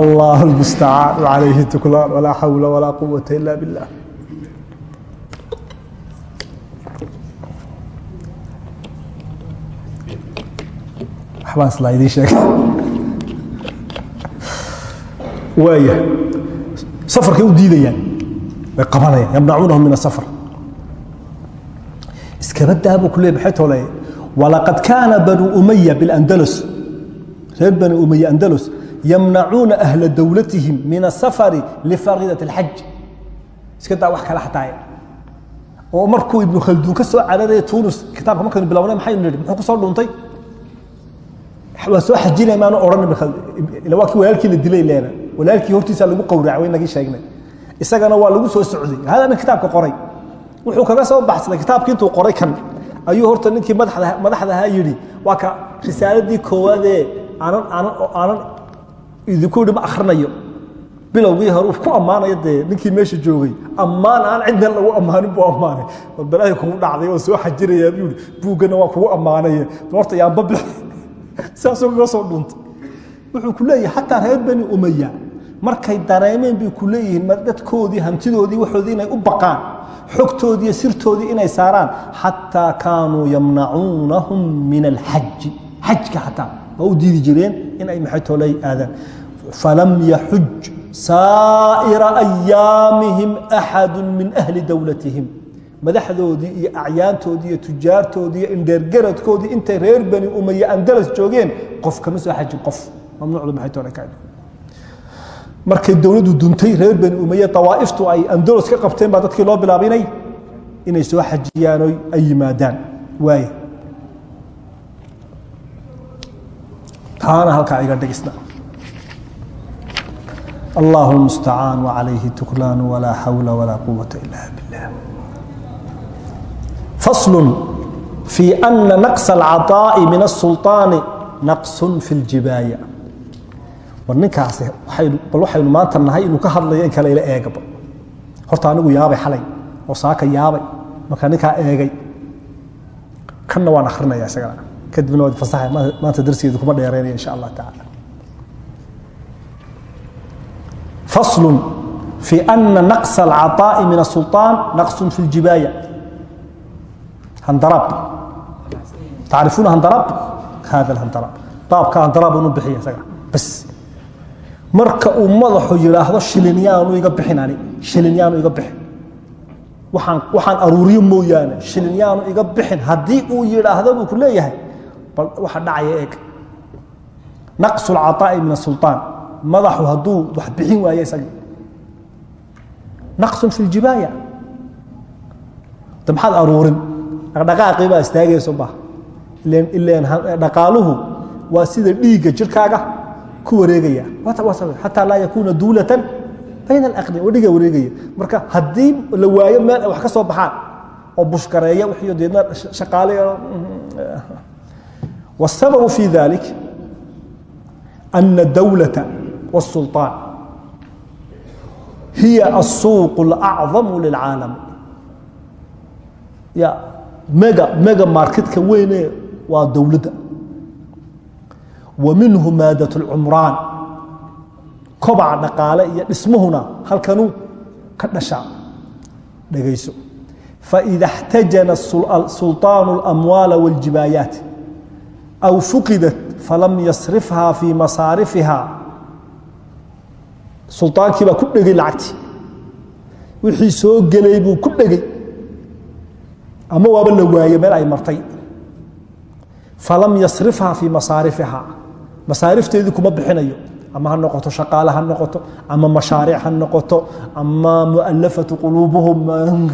Allah almustacaan alayhi tuklaan walaa xawla walaa quwata ila biاllah waxbaan islaa idiin sheegay. Waaya. Safarkay u diidayaan way qabanayaan yamnacuunahu min asafar iskaba daabuu ku leey tolay walaqad kaana banu umaya bilandalus reer bani umaya andalus yamnacuuna ahla dowlatihim min asafari lifariidat alxaj iska daa wax kale xataay oo markuu ibnu khalduun ka soo cararaya tunis kitaabka markaynu bilownay maxaynu nidhi muxuu ku soo dhuuntay waa soo xajinay maanu odhan ila waa kii walaalkii la dilay leena. Walaalkii hortiisa lagu qowracay way nagii sheegnay isagana waa lagu soo socday. Hada nin kitaabka qoray? Wuxuu kaga soo baxsaday kitaabkii intuu qoray kan. Ayuu horta ninkii madaxda madaxda ahaa yidhi waa ka risaaladii koowaadee aanan idinku yidhi ma bilowgii hore ku ammaanayo dee ninkii meesha joogay. Ammaan aan cidna lagu ammaanin buu ammaanay. War kugu dhacday oo soo xajinayaa buu yidhi buuggana waa kugu ammaanaye horta yaanba bix <laughs> saasoo kaga soo dhuuntay wuxuu ku leeyahay xataa reer bani umaya markay dareemeen bay ku leeyihiin dadkoodii hantidoodii waxoodii inay u baqaan xogtoodii iyo sirtoodii inay saaraan xataa kaanuu yamnacuunahum min alxaji xajka xataa waa u diidi jireen in ay maxaytoolay aadaan. Falam yaxuj saa'ira ayaamihim axadu min ahli dowlatihim madaxdoodii iyo acyaantoodii iyo tujaartoodii iyo indheergaradkoodii intay reer bani umaya andalas joogeen qof kama soo xajin qof mamnuucdu maxay toona ka markay dowladdu duntay reer bani umaye dawaa'iftu ay andalos ka qabteen baa dadkii loo bilaabay inay inay soo xajiyaan oo ay yimaadaan waaye taana halkaa iga dhigisna الله المستعان وعليه التكلان ولا حول ولا قوة إلا بالله فصل في أن نقص العطاء من السلطان نقص في bal ninkaasi eh, bal waxaynu maanta nahay inuu ka hadlayo in kale ila eegaba horta anigu yaabay xalay oo saaka yaabay marka ninkaa eegay. Kanna waan akrinaya isagana kadibna waad fasahay maanta darsigeedu kuma dheeraynaya insha allah tacaala faslun fi ana naqsa alcaطaa'i min asulطaan naqsun fi ljibaaya handaraab. Tacrifuuna handaraab? Hada alhandaraab. Baabka handaraab inu bixiya isaga marka uu madaxu yidhaahdo shilinyaanu iga bixin ani. Shilinyaanu iga bixin. Waxaan waxaan aruuriyo mooyaane shilinyaanu iga bixin. Haddii uu yidhaahdo buu ku leeyahay bal waxa dhacaya eeg. Naqsu lcataa'i min asulطaan madaxu hadduu wax bixin waayo isaga. Naqsun fi ljibaaya maxaad aruurin? Dhaqdhaqaaqii baa istaagayso ba ilen dhaqaaluhu waa sida dhiigga jirkaaga ku wareegaya xataa laa yakuuna duulatan bayna alaqni oo dhiga wareegaya marka haddii la waayo meel ay wax ka soo baxaan oo bushkareeya wixii deedna shaqaale والسبب في ذلك أن الدولة والسلطان هي السوق الأعظم للعالم يا ميجا ميجا ماركت كوين ودولة ومنه مادة العمران كبع نقالة اسمهنا هل كانوا كدشا دغيسو فإذا احتجن السلطان الأموال والجبايات أو فقدت فلم يصرفها في مصارفها سلطانkii baa ku dhegay lacagtii wixii soo gelay buu ku dhegay ama waaba la waayey meel ay martay falam yasrifhaa fii masaarifihaa masaarifteedii kuma bixinayo. Ama ha noqoto shaqaale ha noqoto ama mashaariic ha noqoto ama mualafatu quluubuhum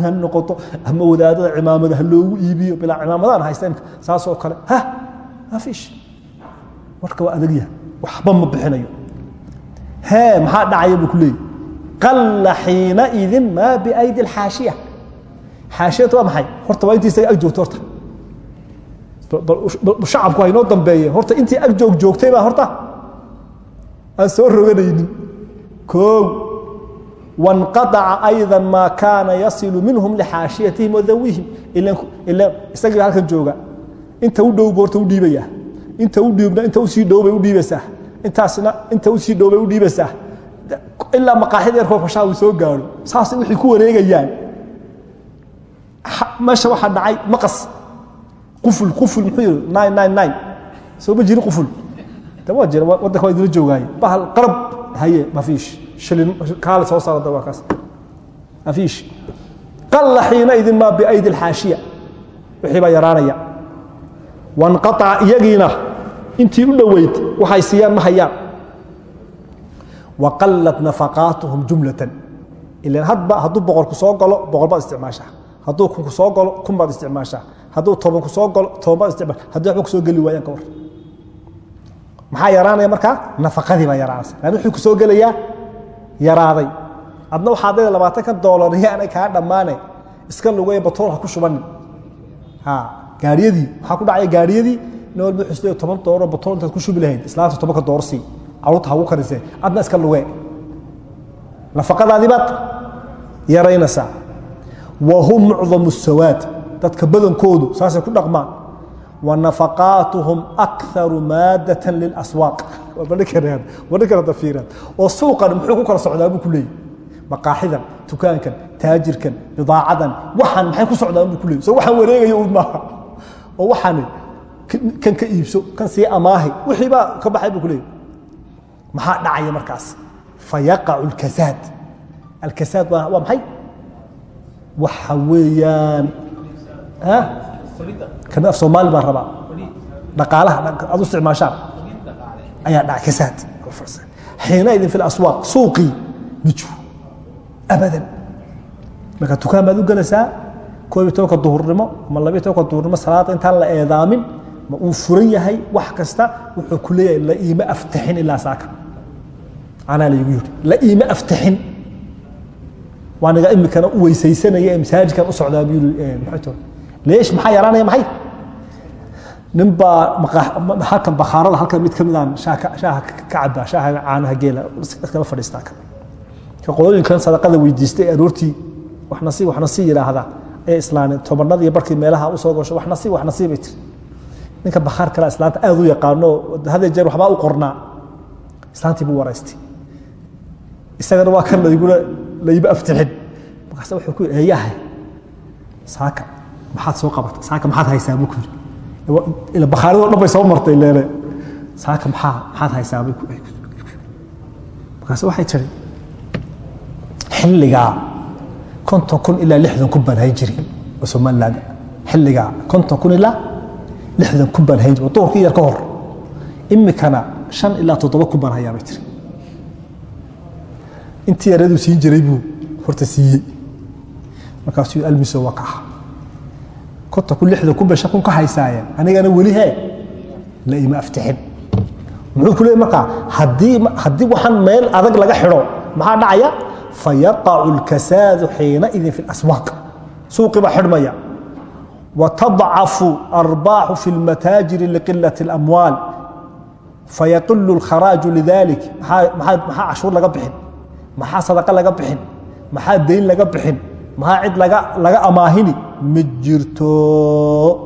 ha noqoto ama wadaadada cimaamada ha loogu iibiyo bilaa cimaamadaan haysta imka saas oo kale ha ma fiish. Warka waa adagyaha waxba ma bixinayo. Hee maxaa dhacaya buu ku leeyay qalla xiinaidin maa biaydi alxaashiya xaashiyatu waa maxay? Horta waa intii isaga ag joogto horta shacabku ha inoo dambeeye horta intii ag joog joogtay baa horta aan soo roganaynin. Koow wanqadaca ayda maa kaana yasilu minhum lixaashiyatihim wadawihim ilan isagii halkan jooga. Inta u dhow horta u dhiibayaa. Inta u dhiibna inta u sii dhow bay u dhiibaysaa intaasna inta u sii dhow bay u dhiibaysaa ilaa maqaaxida yarkoo fashaa uu soo gaaro. Saasay wixii ku wareegayaan. Meesha waxaa dhacay maqas quful quful muxuu yidhi nine nine nine. Soo ma jirin quful de waddanka waa idila joogaaye. Bahal qarab haye mafiish shilin kaale soo saarada waa kaas. Mafiish qalla xiina idin maa biaydi alxaashiya. Wixii baa yaraanaya. Wanqaaca iyagiina. Intii u dhoweyd waxay siiyaan ma hayaan. Waqallat nafaqaatuhum jumlatan. Ilan hadba hadduu boqolku soo galo boqol baad isticmaashaa. Hadduu kunku soo galo kun baad isticmaashaa hadduu tobanku soo galo toban baad isticmaasha haddii waxba ku soo geli waayaan ka war. Maxaa yaraanaya markaa nafaqadii baa yaraanaysa. Lan wuxuu ku soo gelayaa yaraaday. Adna waxaad leedahay labaatankan doolar yaanay kaa dhammaane. Iska lugaya batool ha ku shubanin. Ha gaariyadii waxaa ku dhacaya gaariyadii nin walba wuxuu is leeyahay toban dooro batool intaad ku shubi lahayd. Islaanta tobanka door carruurta hagu karisee. Adna iska lugee nafaqadaadii baad yaraynaysaa. Wa mucdamu sawaad dadka badankoodu saasay ku dhaqmaan. Wa nafaqaatuhum akaru maadatan lilaswaaq oo suuqan muxuu ku kala socdaa buu ku leeyay? Maqaaxidan taajirkan bidaacadan waxaan maxay ku socdaan buu ku leeyay? So waxaan wareegaya un oo waxaan kan ka iibso kan sii amaahi wixii baa ka baxay buu ku maxaa dhacaya markaas? Fayaqacu alkasaad alkasaad waa maxay? Waxa weeyaan kan af soomaali baan rabaa. Dhaqaalaha aad u isticmaashaan ayaa dhaca kasaad. Xiinaidin fi laswaaq suuqii miju abadan. Marka dukaan baad u gelaysaa koob iyo tobanka duhurnimo ama laba iyo tobanka duhurnimo salaada intaan la eedaamin ma uu furan yahay wax kasta wuxuu ku leeyahay la iima aftaxin ilaa saaka. Anaa laygu yidhi la iima aftaxin. Waa niga imikana u weysaysanaya masaajidkan u socdaa buu yidhi maxay leesh maxaa yaraanaya maxay? Nin baa halkan bakhaarada halkan mid ka midaan shaaha ka cabaa shaaha caanaha geela iskala fadhiistaa kan ka qolooyinkan sadaqada weydiistay aroortii wax nasiib wax nasiib yidhaahda ee islaaneen tobanada iyo barkii meelaha u soo gasho wax nasiib wax nasiib bay tiri. Ninka bakhaar kale islaanta aad u yaqaano hadee jeer waxbaa u qornaa islaantii buu waraystay. Isagana waa kan layguna layba aftixin. Markaase wuxuu ku yidhi eeyahay saaka maxaad soo qabata saaka maxaad haysaa? Buu ku yidhi ila bakhaaridoo dhan bay soo martay leele. Saaka maxaa maxaad haysaa? Bay ku markaase waxay tiri xilligaa konton kun ilaa lixdan kun baan jiray oo somaliland xilligaa konton kun ilaa lixdan kun baan jiray duhurkii yar ka hor. Imikana shan ilaa toddoba kun baan bay tiri intii yaraduu siin jiray buu horta siiyey. Markaasuu almiso waa konta ku lixda kun bay shan kun ka haysaayeen anigana weli hee la ima aftixin. Muxuu ku leeyay markaa haddii waxaan meel adag laga xidho maxaa dhacaya? Fayaqacu lkasaadu xiinaidin fi laswaaq suuqii baa xidhmaya. Watadcafu arbaaxu fi lmataajiri liqilat اlamwaal fayaqilu اlkharaaju lidalik maxaa cashuur laga bixin? Maxaa sadaqa laga bixin? Maxaa dayn laga bixin? Maxaa cid laga amaahini ma jirto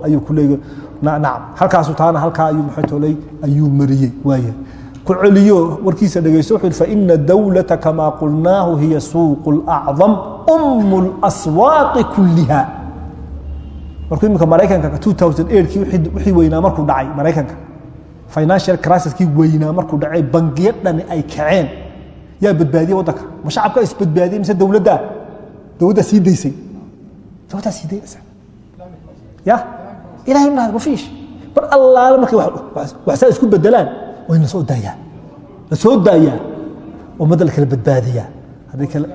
ayuu ku leeyahy nacam halkaasu taana halkaa ayuu maxay tolay ayuu mariyey waaya ku celiyo warkiisa dhegeysto wuxuu yidhi faina dawlata kamaa qulnaahu hiya suuqu اlacdam umu اlaswaaqi kulliha. Markuu iminka maraykanka 2008kii wixii weynaa markuu dhacay maraykanka. Financial crisiskii weynaa markuu dhacay bangiyo dhani ay kaceen. Yaa badbaadiyey waddanka? Ma shacabka isbadbaadiyey mise dowladdaa dowladdaa sii daysay dowladdaa sii daynaysa ya? Ilahay ma ma fiish. Bar allaale markay waxsaa isku bedelaan waa in la soo daayaa la soo daayaa ummadda la kala badbaadiyaa haddii kale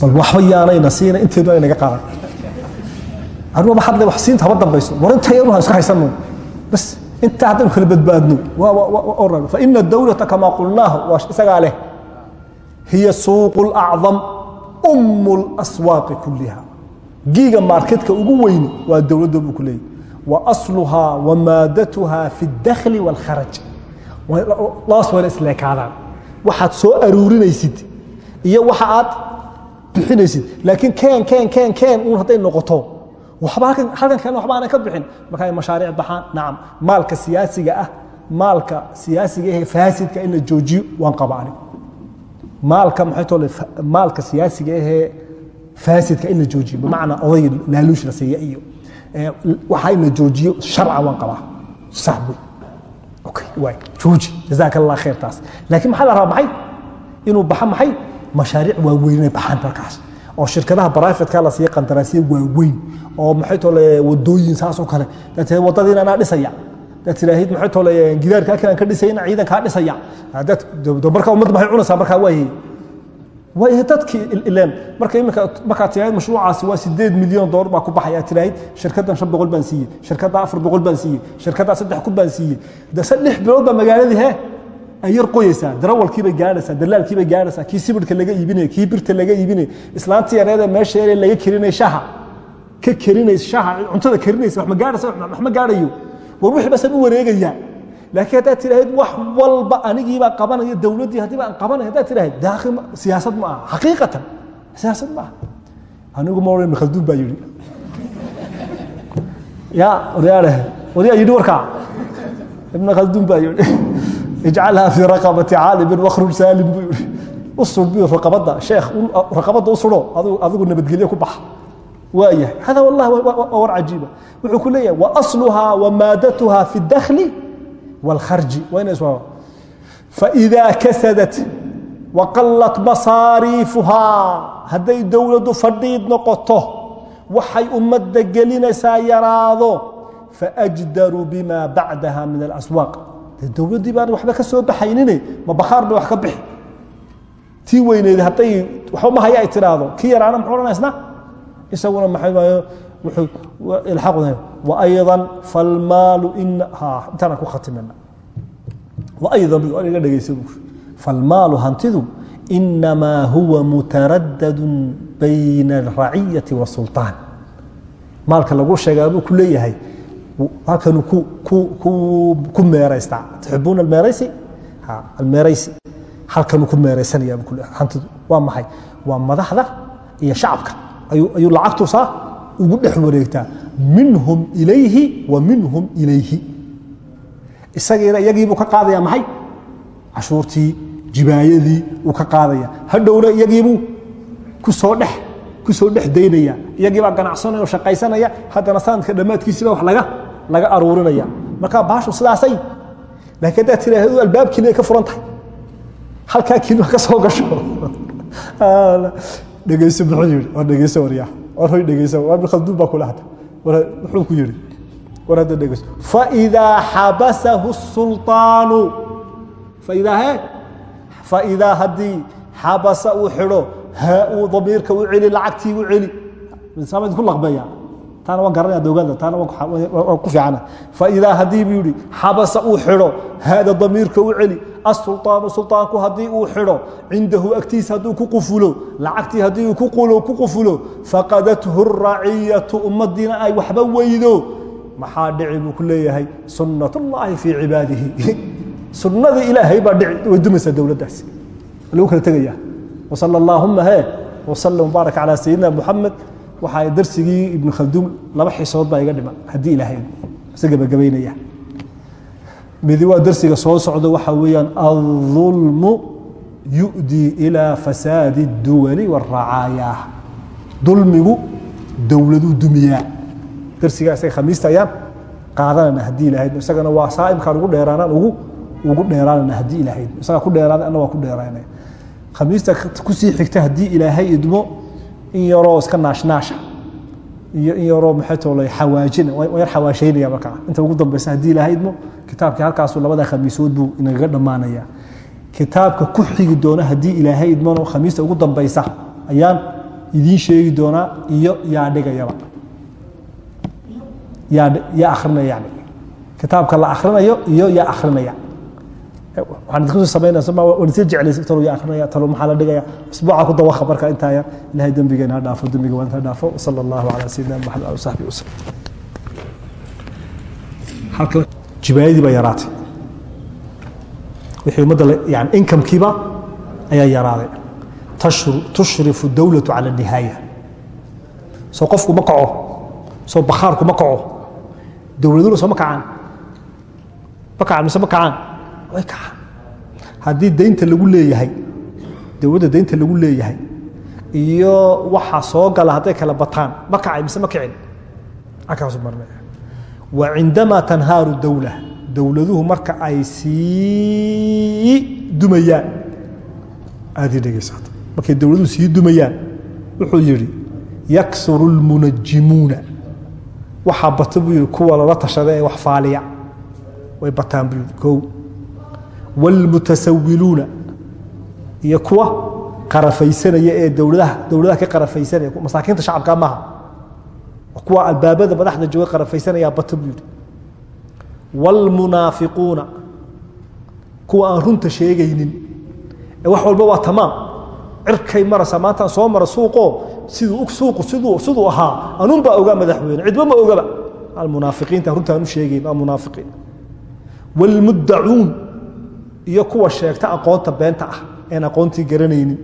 bal waxba yaanayna siina inteedu ay naga qaadan anuba hadle wax siinta haba dambayso. War inta yar waxaan iska haysanno. Bas inta haddaynu kala badbaadno waa waa waa oran fa ina dawlata kamaa qulnaahu waa isagaa leh. Hiya suuqu lacdam umu laswaaqi kulliha. Giiga marketka ugu weyni waa dowladda buu ku leeyahy wa asluhaa wa maadatuha fi اdakhli wاlkharaj labas wayna isleekaadaan. Waxaad soo aruurinaysid iyo waxa aad bixinaysid. Laakiin keen keen keen keen uun hadday noqoto waxba halkan halkan kale waxba aanay ka bixin. Marka mashaariic baxaan nacam maalka siyaasiga ah maalka siyaasiga ee faasidka in la joojiyo waan qaba anigu maalka maalka siyaasiga ahee faasidka in la joojiyo bimacnaa oday laaluush la siiya iyo waxaa in la joojiyo sharca waan qabaa. Sax waay. Jooji. Jazaaka allah khayr taas laakiin maxaa la rabaa maxay? Inuu baxa maxay? Mashaariic waaweyn inay baxaan markaas oo shirkadaha brifatka la siiya waaweyn oo maxay tole wadooyin saasoo kale. Daatee wadadiin anaa dhisaya daad tiraahid maxay tole gidaarka halkan aan ka dhisayna ciidankaa dhisaya. Dad marka ummadda maxay cunaysaa? Markaa waaye waayahay dadkii ileen marka iminka markaad tiraahid mashruucaasi waa sideed milyan doolar baa ku baxay tiraahid shirkaddan shan boqol baan siiyey shirkadda afar boqol baan siiyey shirkaddaa saddex kun baan siiyey. Dase lix bilood baa magaaladii hee ay yar qoyeysaa darawalkiibay gaadhaysaa dalaalkiibay gaadhaysaa kii laga iibinaya kii birta laga iibinaya islaantii yareeda meesha yaree laga kerinaya shaha. Ka kerinaysa shaha cuntada kerinaysa wax ma gaadhaysa wax ma gaadhayo war wixii basan u laakiin haddaad tidhaahid wax walba anigiibaa qabanaya dowladdii haddiiba aan qabanaya haddaad tidhaahid daaqi siyaasad ma aha xaqiiqatan siyaasad ma aha. Anigu ma ibn khalduun baa yidhi. <laughs> Ya waryaale waryaa yidhi warkaa? Ibn khalduun baa yidhi <laughs> ijcalhaa fii raqabati caalimin wakhruj saalim buu yidhi u sur biyo raqabadda sheekh raqabadda u suro adigu nabadgelyo ku baxa waayahay hada wallahi waa war cajiiba wuxuu ku leeyahay wa asluhaa wa maadatuha fi اdakhli wاlkharji waa ina iswaa faإida kasadat waqalat masaariifuhaa hadday dowladdu fadhiid noqoto waxay ummadda gelinaysaa yaraado faأjdaru bima bacdaha min alaswaaq dowladdii baan waxba ka soo baxaynine ma bakhaar ba wax ka bixi tii weyneed hadday waxba ma haya ay tidhaahdo kii yaraana muxuu odhanaysna isaguna maxay maayo wuxuu ilxaqu وأيضا فالمال إن ها انتنا كو ختمنا وأيضا بيقول لك دغيسو فالمال هنتدو إنما هو متردد بين الرعية والسلطان مالك لغو شيغابو كليهي halkan ku ku ku ku meeraysta. Tuxibuna almeeraysi? Almeeraysi. Halkan ku meeraysanaya hantidu waa maxay? Waa madaxda iyo shacabka. Ayuu ayuu lacagtu saa ugu dhex wareegtaa. Minhum ilayhi wa minhum ilayhi. Isagiina iyagiibuu ka qaadaya maxay? Cashuurtii jibaayadii uu ka qaadaya. Hadhowna iyagiibuu ku soo dhex ku soo dhex daynaya. Iyagiibaa ganacsanaya oo shaqaysanaya. Haddana sanadka dhammaadkiisiba wax laga laga aruurinaya. Marka baashu sidaasay laakiin haddaad tiraahdo albaabkiina ay ka furan tahay. Halkaa kiina ka soo gasho. <laughs> Dhegeyso muxuu yidhi? War dhegeyso waryaa war hoy dhegeyso waa ibn khalduun baa kula hadda war wuxuu ku yidhi? War hadda dhegeyso faidaa xabasahu sulطaanu faidaa he? Faidaa haddii xabasa uu xidho ha uu damiirka u celi lacagtii u celi. Saamayd ku laqbeeya taana waan garanaya dowgada taana waan ku fiicana faidaa haddii buu yihi xabasa uu xidho haada damiirka u celi asulطaanu sulطaanku haddii uu xidho cindahu agtiisa hadduu ku qufulo lacagtii haddii uu ku qufulo faqadathu raciyatu ummadiina ay waxba weydo maxaa dhici buu ku leeyahay sunat اllahi fii cibaadihi <laughs> sunnadii ilaahay baa dhici way dumaysaa dowladdaasi lagu kala tegaya wsal اllaahuma he wslam mubaarak calى sayidina muxamed waxaa darsigii ibnu khalduum laba xisood baa iga dhiman haddii ilaahay se gebagabaynaya midi waa darsiga soo socdo waxaa weeyaan alظulmu yu'dii ilaa fasaadi اduwali wاracaaya dulmigu dowladuu dumiyaa darsigaa isaga khamiista ayaan qaadanayna haddii ilahayd isagana waa saa'imkaan ugu dheeraanaan ugu ugu dheeraanayna haddii ilahayd isagaa ku dheeraaday anna waa ku dheeraanaya khamiista kusii xigta haddii ilaahay idmo in yaroo iska naashnaasha iyo in yaroo maxaytole xawaajina yar xawaashaynaya markaa inta ugu dambeysa haddii ilaahay idmo kitaabkii halkaasu labada khamiisood buu inagaga dhammaanaya kitaabka ku xigi doona haddii ilaahay idmano khamiista ugu dambeysa ayaan idiin sheegi doonaa iyo yaa dhigayaba. Yaa yaa akrinaya yani kitaabka la akrinayo iyo yaa akrinaya waxaan idinku samaynaya soma waan isii jeclaysa talo yaa akrinaya talo maxaa la dhigaya usbuuca ku dawaqa marka intaa yar ilahay dembigeena ha dhaafo dembiga waan ha dhaafo. Sala allahu calaa sayidina maxamed ali saxbi wasalam jibaayadii baa yaraatay. Wixii ummadda yani inkamkiiba ayaa yaraaday. Tushrifu dowlatu cala nihaaya. Soo qofku ma kaco soo bakhaarku ma kaco. Dowladuna soo ma kacaan. Ma kacaan mise ma kacaan way kacaan haddii daynta lagu leeyahay dowladda daynta lagu leeyahay iyo waxa soo gala hadday kala bataan ma kacay mise ma kicin? Wa cindamaa tanhaaru dowla dowladuhu marka ay sii dumayaan. Aad ii dhegeysaata markay dowladuhu sii dumayaan wuxuu yidhi yaksuru lmunajimuuna waxaa bata buu kuwa lala tashada wax faaliya. Way bataan buu kow wاlmutasawiluuna iyo kuwa qarafaysanaya ee dowladaha dowladaha ka qarafaysanaya masaakiinta shacabka maaha kuwa albaabada madaxda jooga qarafaysanaya bata buu yihi wاlmunaafiquuna kuwa aan runta sheegaynin ee wax walba waa tamaam cirkay marasa maantaan soo mara suuqo siduu suuqu siduu siduu ahaa anuun baa ogaa madaxweyne cidba ma ogaba almunaafiqiinta runtaan u sheegayn waa munaafiqiin wاlmuddacuun iyo kuwa sheegta aqoonta beenta ah een aqoontii garanaynin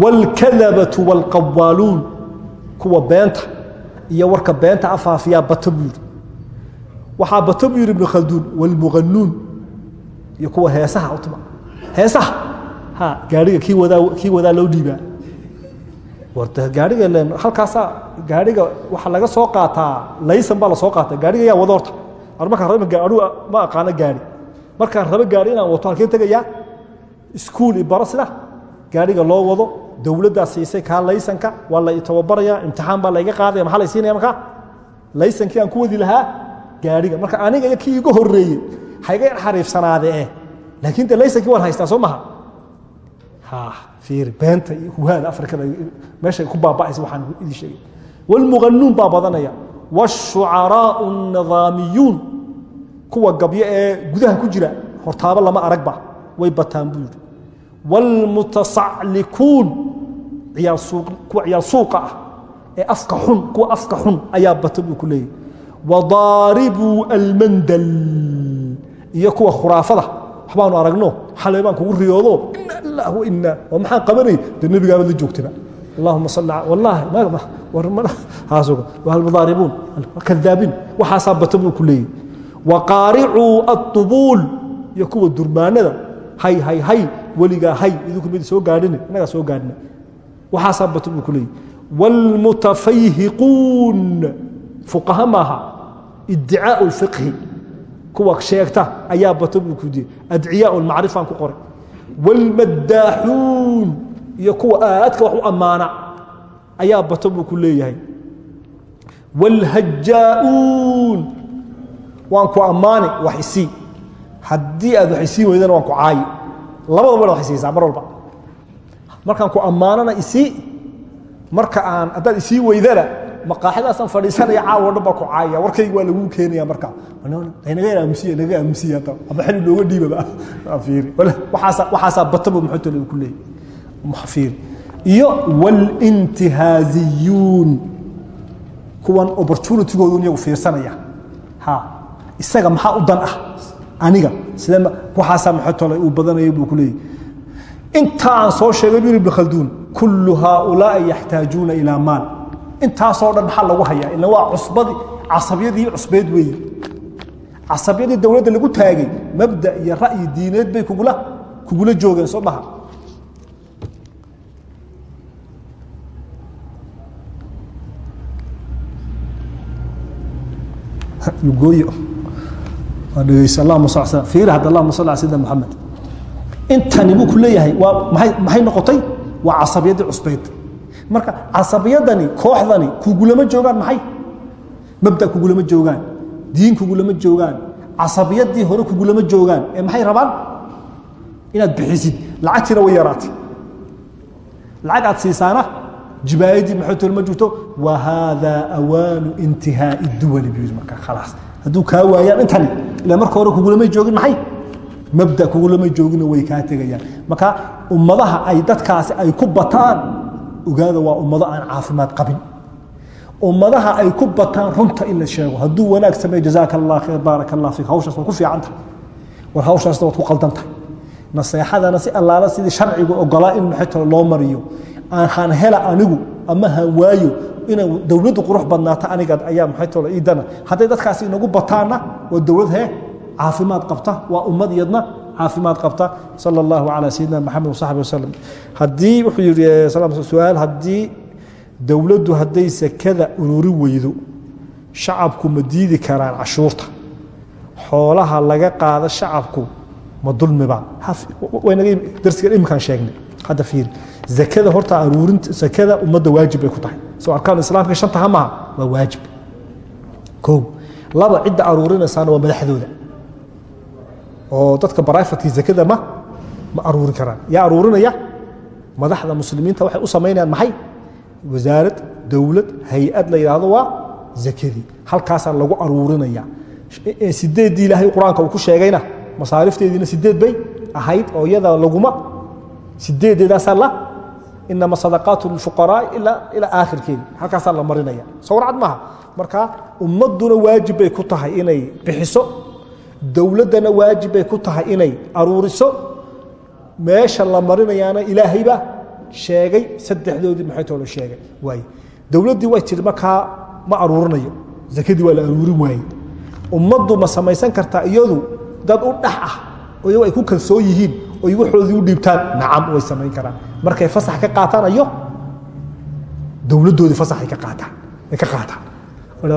wاlkadabaةu wاlqawaaluun kuwa beenta iyo warka beenta afaafiyaa bato buu yidhi waxaa bato buu yidhi ibnu khalduun wاlmuganuun iyo kuwa heesaha utma heesaha ha gaariga kii wadaa kii wadaa loo dhiibaa warta gaariga len halkaasaa gaariga waxaa laga soo qaataa laysan baa lasoo qaata gaariga yaa wado horta ma aqaano gaari. Markaan rabo gaari inaan wato halkeen tegayaa iskuul i gaariga loo wado dowladdaa siisay kaa laysanka waa la tababaraya imtixaan baa layga qaadaya maxaa lay siinaya markaa laysankii aan ku wadi lahaa gaariga. Marka aniga iyo kii iga horeeyey hayga yar xariifsanaade eh. Laakiin de laysankii waan haystaa soo maha. Fiiri beenta iyo huhaada afrikada meeshay ku baaba'aysa waxaan idin sheegay. Wاlmuganuun baa badanaya wshucaraau nadaamiyuun kuwa gabyo ee gudaha ku jira hortaabo lama aragba way bataan buu yidhi wاlmutasaclikuun kuwa ciyaal suuqa ah ee afka xun kuwa afka khuraafada waxbaanu aragno xalay baan kugu riyoodo ina allah ina oo maxaan qabanay dee nebigaaba la joogtaba allahuma sal wallaahi wlmudaaribuun kadaabiin waxaasaa bata buu ku leeyahy waqaaricuu aلطubuul iyo kuwa durmaanada hay hay hay weligaa hay idinku mid soo gaadhine innagaa soo gaadhina waxaasaa bata buu ku leeyahy wاlmutafayhiquun fuqaha maaha iddicaau اlfiqhi kuwa sheegta ayaa bato buu ku diye adciyaa macrifaan ku qoray wاlmadaaxuun iyo kuwa aadka wax u ammaana ayaa bato buu ku leeyahay. Wاlhajaa'uun waan ku ammaani wax isii haddii aad wax isii weydana waan ku caayi. Labadaba waad wax isiisaa mar walba. Markaan ku ammaanana isii marka aan haddaad isii weydana maqaaxidaasaan fadhiisanaya caawo dhan ku caayaya warkayga waa laguu keenaya marka. Naga aamusiya naga aamusiya hadda ama xili looga dhiibaba. Waxaasaa maxuu tole ku leeyahy fiiri iyo wاlintihaaziyuun kuwan opportunitygoodu iyagu fiirsanaya. Ha isaga maxaa u dan ah? Aniga sidee waxaasaa maxuu tole uu badanaya buu ku leeyahy inta soo sheegay buu ibn khalduun kullu haaulaai yaxtaajuuna ilaa maal. Intaasoo dhan maxaa lagu hayaa? Ila waa cusbadii casabiyadii cusbeed weeye casabiyadii dowladda lagu taagay mabda iyo ra'yi diineed bay kugula joogeen soo maha <laughs> lugooyo waa dhegeysa allahuma sal slam fiiri hadda allahuma salli ala sayidina moxamed intani buu ku leeyahay. Waa maay maxay noqotay? Waa casabiyaddii cusbeed marka casabiyadani kooxdani kugulama joogaan maxay? Mabda kugulama joogaan. Diin kugulama joogaan. Casabiyadii hore kugulama joogaan. Ee maxay rabaan? Inaad bixisid. Lacagtiina way yaraatay. Lacag aad siisaana jibaayadii maxootol ma jirto? Wa haada awaanu intihaai duwali buu yidhi marka khalaas. Hadduu kaa waayaan intani ila marka hore kugulamay joogin maxay? Mabda kugulama joogina way kaa tegayaan. Marka ummadaha ay dadkaasi ay ku bataan ogaada waa ummado aan caafimaad qabin. Ummadaha ay ku bataan runta in la sheego. Hadduu wanaag sameey jazaaka allah khayr baaraka allah fiik. Hawshaas waad ku fiican tahay. War hawshaasna waad ku qaldan tahay. Naseexadana si allaala sidii sharcigu ogolaa in maxay loo mariyo aan hela anigu ama han waayo inay dowladdu qurux badnaato aniga ayaa maxay tolo iidana hadday dadkaasi inagu bataanna waa dowlad hee caafimaad qabta waa ummad iyadna caafimaad qabta. Sala allahu calaa sayidina maxamed wasaxbi wasalam haddii wuxuu yihi su'aal haddii dowladdu hadday sekada ururi weydo shacabku ma diidi karaan cashuurta. Xoolaha laga qaado shacabku ma dulmiba darsiga iminkaan sheegnay. Hadda fiiri zakada horta aruurinta zakada ummadda waajib bay ku tahay. Soo arkaan islaamka shanta ha maha waa waajib. Ko laba cidda aruurinaysaana waa madaxdooda. Oo dadka brifatkii zakada ma ma aruurin karaan. Yaa aruurinaya madaxda muslimiinta waxay u samaynayaan maxay? Wasaarad dowlad hay'ad la yidhaahdo waa zakadii halkaasaa lagu aruurinaya. Sideeddii ilaahay qur'aanka uu ku sheegayna masaarifteediina sideed bay ahayd oo iyada laguma sideedeedaasaa la inama sadaqaatu lilfuqaraai ilaa aakhirkeedi halkaasaa la marinaya sawracad maaha marka ummadduna waajib bay ku tahay inay bixiso dowladdana waajib bay ku tahay inay aruuriso meesha la marinayaana ilaahaybaa sheegay saddexdoodii maxay toolo sheegay waaye dowladdii way tihi markaa ma aruurinayo zakadii waa la aruurin waaye ummaddu ma samaysan kartaa iyadu dad u dhex ah iyagu ay ku kalsoon yihiin oy waxoodii u dhiibtaan. Nacam way samayn karaan. Markay fasax ka qaataan ayo? Dowladdoodii fasaxay ka qaataan ay ka qaataan.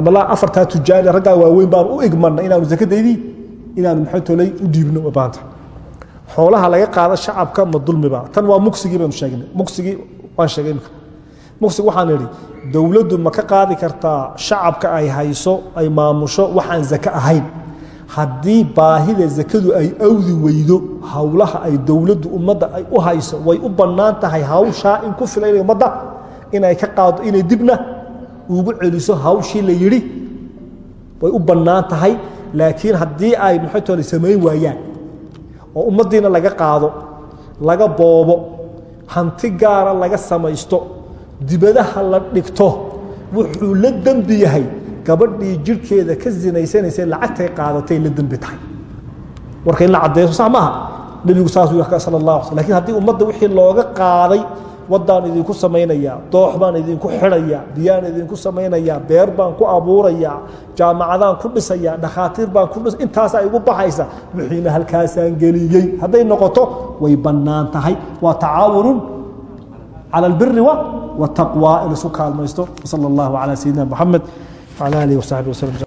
Malaa afartaa tujaale raggaa waaweyn baan u igmanna inaanu zakadaydii inaanu maxay tolay u dhiibno baanta xoolaha laga qaado shacabka ma dulmiba tan waa mugsigii baynu sheegnay. Mugsigii waan sheegay imika. Waxaan idhi dowladdu ma ka qaadi kartaa shacabka ay hayso ay maamusho waxaan zake ahayn haddii baahida zakadu ay awdi weydo howlaha ay dowladdu ummadda ay u hayso way u bannaan tahay hawshaa in ku filayna ummadda inay ka qaado inay dibna ugu celiso hawshii la yidhi way u bannaan tahay. Laakiin haddii ay maxaytoole samayn waayaan oo ummaddiina laga qaado laga boobo hanti gaara laga samaysto dibadaha la dhigto wuxuu la dembi yahay gabadhii jirkeeda ka zinaysanaysay lacagtay qaadatay la dembi tahay. Warka in la caddeeyo saa maaha. Nebigu saasuu yah sal allah ala laakiin haddii ummadda wixii looga qaaday waddaan idinku samaynayaa doox baan idinku xidhayaa biyaan idinku samaynayaa beer baan ku abuurayaa jaamacadaan ku dhisayaa dhakhaatiir baan ku dhis intaasaa igu baxaysa wixiina halkaasaan geliyey. Hadday noqoto way bannaan tahay. Waa tacaawunun cala albiri wtaqwa in isu kaalmaysto. Sal allahu calaa sayidina moxamed وعلى آله وصحبه وسلم